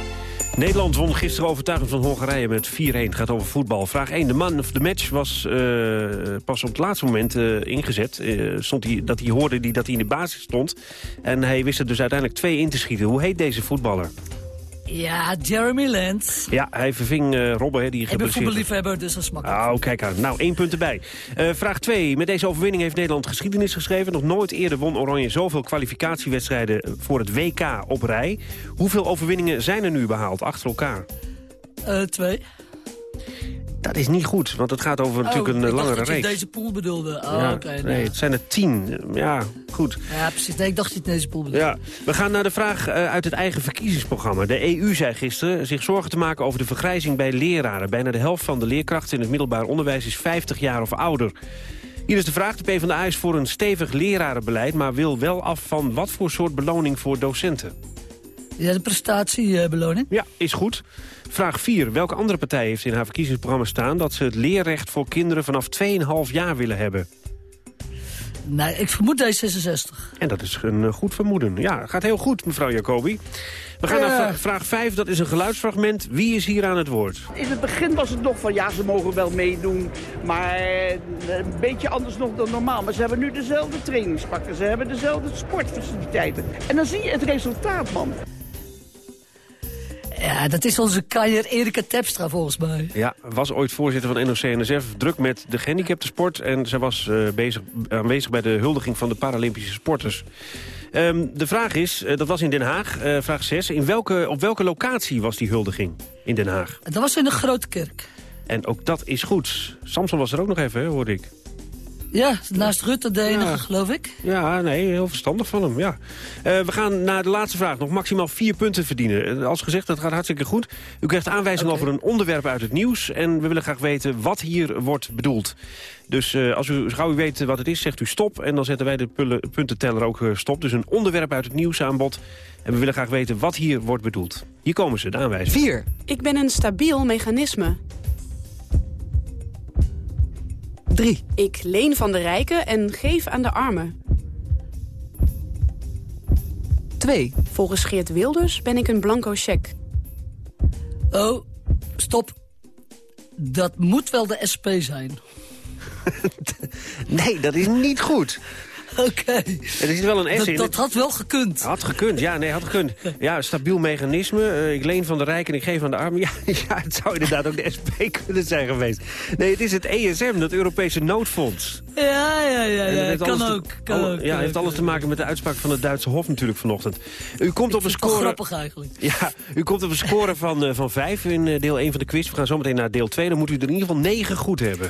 Nederland won gisteren overtuigend van Hongarije met 4-1. Het gaat over voetbal. Vraag 1. De man of de match was eh, pas op het laatste moment eh, ingezet. Eh, stond hij, dat hij hoorde die, dat hij in de basis stond. En hij wist er dus uiteindelijk twee in te schieten. Hoe heet deze voetballer? Ja, Jeremy Lens. Ja, hij verving eh Robben, hè, die Ik ben geblesseerd voetballiefhebber, dus dat is makkelijk. Oh, kijk aan. Nou, één punt erbij. Eh, vraag 2. Met deze overwinning heeft Nederland geschiedenis geschreven. Nog nooit eerder won Oranje zoveel kwalificatiewedstrijden voor het WK op rij. Hoeveel overwinningen zijn er nu behaald achter elkaar? Eh, twee. Dat is niet goed, want het gaat over natuurlijk Oh, een ik dacht langere dat je reeks. deze pool bedoelde. Oh, ja, nee, nou. het zijn er tien. Ja, goed. Ja, precies. Nee, ik dacht dat je deze pool bedoelde. Ja, we gaan naar de vraag eh, uit het eigen verkiezingsprogramma. De EU zei gisteren zich zorgen te maken over de vergrijzing bij leraren. Bijna de helft van de leerkrachten in het middelbaar onderwijs is 50 jaar of ouder. Hier is de vraag. De PvdA is voor een stevig lerarenbeleid... maar wil wel af van wat voor soort beloning voor docenten. Ja, de prestatiebeloning. Ja, is goed. Vraag 4. Welke andere partij heeft in haar verkiezingsprogramma staan... dat ze het leerrecht voor kinderen vanaf 2,5 jaar willen hebben? Nee, ik vermoed D66. En dat is een eh, goed vermoeden. Ja, gaat heel goed, mevrouw Jacobi. We gaan Ja. naar vra- vraag 5. Dat is een geluidsfragment. Wie is hier aan het woord? In het begin was het nog van ja, ze mogen wel meedoen. Maar eh, een beetje anders nog dan normaal. Maar ze hebben nu dezelfde trainingspakken. Ze hebben dezelfde sportfaciliteiten. En dan zie je het resultaat, man. Ja, dat is onze kanjer Erika Tepstra volgens mij. Ja, was ooit voorzitter van NOC-NSF. Druk met de gehandicaptensport. En zij was eh, bezig, aanwezig bij de huldiging van de Paralympische sporters. Ehm, de vraag is, eh, dat was in Den Haag, eh, vraag 6. In welke, op welke locatie was die huldiging in Den Haag? Dat was in de Grote Kerk. En ook dat is goed. Samson was er ook nog even, hè, hoorde ik. Ja, naast Rutte de enige, Ja. geloof ik. Ja, nee, heel verstandig van hem, ja. Eh, we gaan naar de laatste vraag. Nog maximaal vier punten verdienen. Eh, als gezegd, dat gaat hartstikke goed. U krijgt aanwijzingen over een onderwerp uit het nieuws. En we willen graag weten wat hier wordt bedoeld. Dus eh, als u gauw u weet wat het is, zegt u stop. En dan zetten wij de puntenteller ook eh, stop. Dus een onderwerp uit het nieuws aan bod. En we willen graag weten wat hier wordt bedoeld. Hier komen ze, de aanwijzingen. 4. Ik ben een stabiel mechanisme. 3. Ik leen van de rijken en geef aan de armen. 2. Volgens Geert Wilders ben ik een blanco cheque. Oh, stop. Dat moet wel de SP zijn. Nee, dat is niet goed. Oké. Er is wel een S Dat, in. dat had wel gekund. Had gekund, ja, nee, had gekund. Ja, stabiel mechanisme. eh, ik leen van de rijken en ik geef aan de armen. Ja, ja, het zou inderdaad ook de SP kunnen zijn geweest. Nee, het is het ESM, dat Europese noodfonds. Ja, ja, ja, ja. kan te- ook. Kan alle- ook, ja, kan heeft ook. alles te maken met de uitspraak van het Duitse Hof natuurlijk vanochtend. U komt op een score... grappig eigenlijk. Ja, u komt op een score van, eh, van vijf in eh, deel 1 van de quiz. We gaan zo meteen naar deel 2. Dan moet u er in ieder geval 9 goed hebben.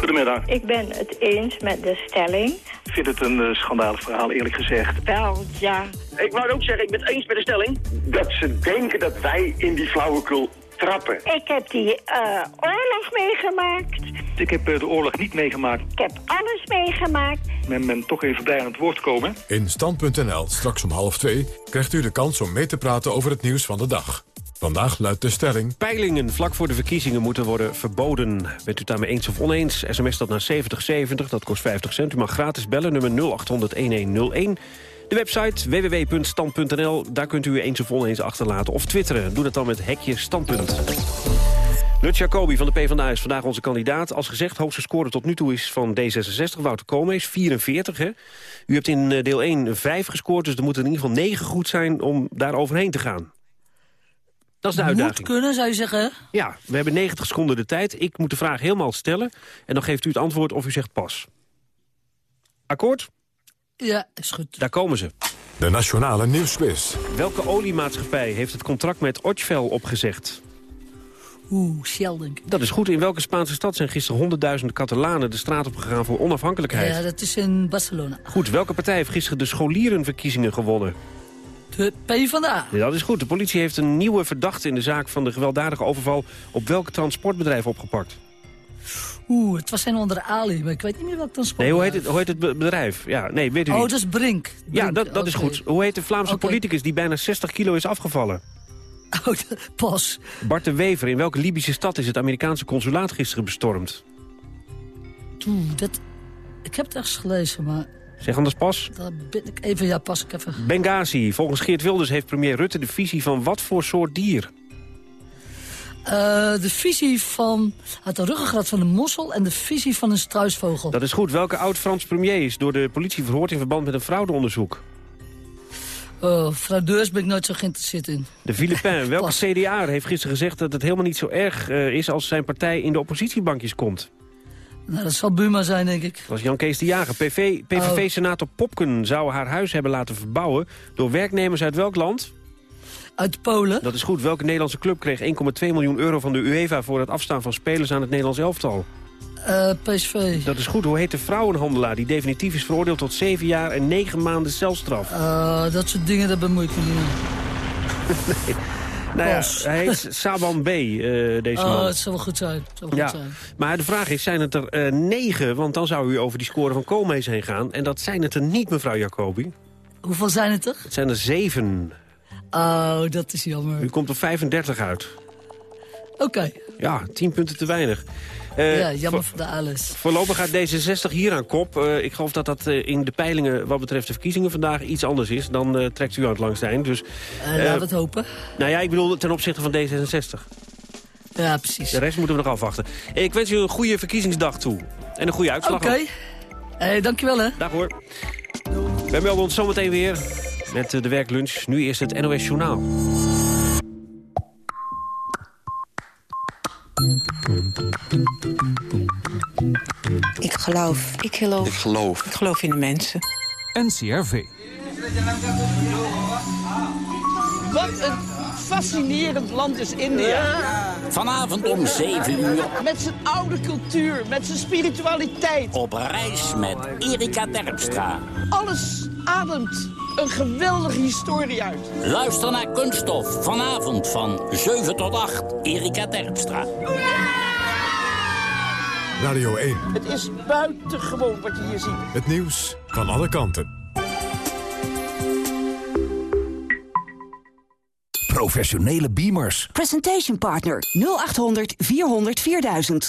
Goedemiddag. Ik ben het eens met de stelling. Ik vind het een eh, schandalig verhaal, eerlijk gezegd. Wel, ja. Ik wou ook zeggen, ik ben het eens met de stelling. Dat ze denken dat wij in die flauwekul trappen. Ik heb die eh, oorlog meegemaakt. Ik heb eh, de oorlog niet meegemaakt. Ik heb alles meegemaakt. Men ben toch even blij aan het woord komen. In Stand.nl, straks om half twee, krijgt u de kans om mee te praten over het nieuws van de dag. Vandaag luidt de stelling... Peilingen vlak voor de verkiezingen moeten worden verboden. Bent u daarmee eens of oneens? SMS dat naar 7070, dat kost 50 cent. U mag gratis bellen, nummer 0800-1101. De website www.stand.nl, daar kunt u eens of oneens achterlaten. Of twitteren, doe dat dan met hekje standpunt. Lut Jacobi van de PvdA is vandaag onze kandidaat. Als gezegd, hoogste score tot nu toe is van D66, Wouter Koolmees, 44. Hè? U hebt in eh, deel 1 5 gescoord, dus er moeten in ieder geval 9 goed zijn om daar overheen te gaan. Dat is de uitdaging. Moet kunnen, zou je zeggen. Ja, we hebben 90 seconden de tijd. Ik moet de vraag helemaal stellen. En dan geeft u het antwoord of u zegt pas. Akkoord? Ja, is goed. Daar komen ze. De Nationale Nieuwsquiz. Welke oliemaatschappij heeft het contract met Otjvel opgezegd? Oeh, Shell denk ik. Dat is goed. In welke Spaanse stad zijn gisteren honderdduizenden Catalanen de straat op gegaan voor onafhankelijkheid? Ja, dat is in Barcelona. Goed, welke partij heeft gisteren de scholierenverkiezingen gewonnen? De PvdA. Ja, dat is goed. De politie heeft een nieuwe verdachte in de zaak van de gewelddadige overval op welk transportbedrijf opgepakt? Oeh, het was een onder Ali, maar ik weet niet meer welk transport. Nee, hoe heet het, hoe heet het be- bedrijf? Ja, nee, weet u Oh, niet. dat is Brink. Ja, dat, dat is goed. Hoe heet de Vlaamse politicus die bijna 60 kilo is afgevallen? Oh, pas. Bart de Wever. In welke Libische stad is het Amerikaanse consulaat gisteren bestormd? Oeh, dat... Ik heb het ergens gelezen, maar Zeg anders pas. daar ben ik even... Ja, pas ik even. Benghazi. Volgens Geert Wilders heeft premier Rutte de visie van wat voor soort dier? Eh, de visie van... de ruggengraat van een mossel en de visie van een struisvogel. Dat is goed. Welke oud-Frans premier is door de politie verhoord in verband met een fraudeonderzoek? Oh, fraudeurs ben ik nooit zo geïnteresseerd in. De Filipijn. Welke CDA heeft gisteren gezegd dat het helemaal niet zo erg eh, is als zijn partij in de oppositiebankjes komt? Nou, dat zal Buma zijn, denk ik. Dat was Jan Kees de Jager. PV PVV-senator Popken zou haar huis hebben laten verbouwen... door werknemers uit welk land? Uit Polen. Dat is goed. Welke Nederlandse club kreeg 1,2 miljoen euro van de UEFA... voor het afstaan van spelers aan het Nederlands elftal? Eh, PSV. Dat is goed. Hoe heet de vrouwenhandelaar die definitief is veroordeeld tot 7 jaar en 9 maanden celstraf? Eh, dat soort dingen, daar bemoei ik me niet mee. Nou ja, hij heet Saban B, eh, deze Oh, man. het zal wel goed zijn. Zal wel Ja, goed zijn. maar de vraag is, zijn het er eh, negen? Want dan zou u over die score van Koolmees heen gaan. En dat zijn het er niet, mevrouw Jacobi. Hoeveel zijn het er? Het zijn er zeven. Oh, dat is jammer. U komt op 35 uit. Oké. Ja, 10 punten te weinig. Eh, ja, jammer voor- de Alice. Voorlopig gaat D66 hier aan kop. Eh, ik geloof dat dat eh, in de peilingen wat betreft de verkiezingen vandaag iets anders is. Dan trekt u aan het langst eind. Dus, laten we het hopen. Nou ja, ik bedoel ten opzichte van D66. Ja, precies. De rest moeten we nog afwachten. Ik wens u een goede verkiezingsdag toe. En een goede uitslag. Oké. ook. Hey, dankjewel hè. Dag hoor. Wij melden ons zometeen weer met de werklunch. Nu eerst het NOS Journaal. Ik geloof. Ik geloof. Ik geloof. Ik geloof in de mensen. NCRV. Wat een fascinerend land is India. Vanavond om 7 uur. Met zijn oude cultuur, met zijn spiritualiteit. Op reis met Erika Terpstra. Alles ademt een geweldige historie uit. Luister naar Kunststof. Vanavond van 7 tot 8. Erika Terpstra. Radio 1. Het is buitengewoon wat je hier ziet. Het nieuws van alle kanten. Professionele beamers. Presentation Partner 0800 400 4000.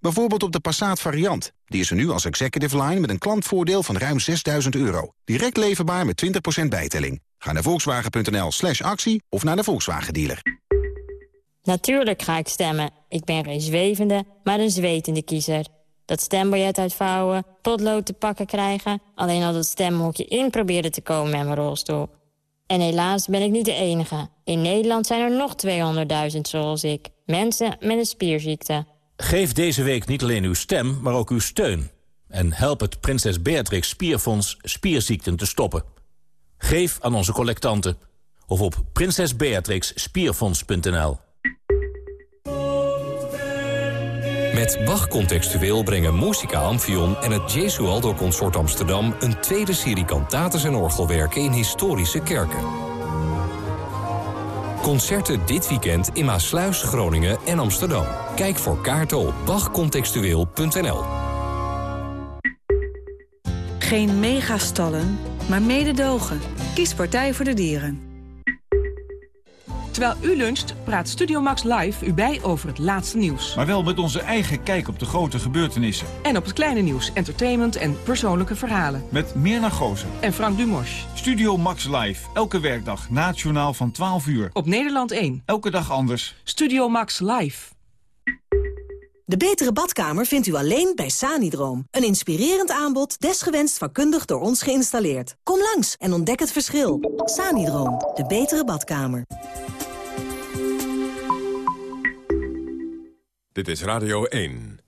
Bijvoorbeeld op de Passat variant. Die is er nu als executive line met een klantvoordeel van ruim 6000 euro. Direct leverbaar met 20% bijtelling. Ga naar volkswagen.nl slash actie of naar de Volkswagen dealer. Natuurlijk ga ik stemmen. Ik ben geen zwevende, maar een zwetende kiezer. Dat stembiljet uitvouwen, potlood te pakken krijgen... alleen al dat stemhokje in proberen te komen met mijn rolstoel. En helaas ben ik niet de enige. In Nederland zijn er nog 200.000 zoals ik. Mensen met een spierziekte. Geef deze week niet alleen uw stem, maar ook uw steun. En help het Prinses Beatrix Spierfonds spierziekten te stoppen. Geef aan onze collectanten. Of op prinsesbeatrixspierfonds.nl Met Bach Contextueel brengen Musica Amphion en het Jesualdo Consort Amsterdam... een tweede serie kantates en orgelwerken in historische kerken. Concerten dit weekend in Maasluis, Groningen en Amsterdam. Kijk voor kaarten op bachcontextueel.nl. Geen megastallen, maar mededogen. Kies Partij voor de Dieren. Terwijl u luncht, praat Studio Max Live u bij over het laatste nieuws. Maar wel met onze eigen kijk op de grote gebeurtenissen. En op het kleine nieuws, entertainment en persoonlijke verhalen. Met Mirna Gozen. En Frank Dumos. Studio Max Live, elke werkdag na het journaal van 12 uur. Op Nederland 1. Elke dag anders. Studio Max Live. De betere badkamer vindt u alleen bij Sanidroom. Een inspirerend aanbod, desgewenst vakkundig door ons geïnstalleerd. Kom langs en ontdek het verschil. Sanidroom, de betere badkamer. Dit is Radio 1.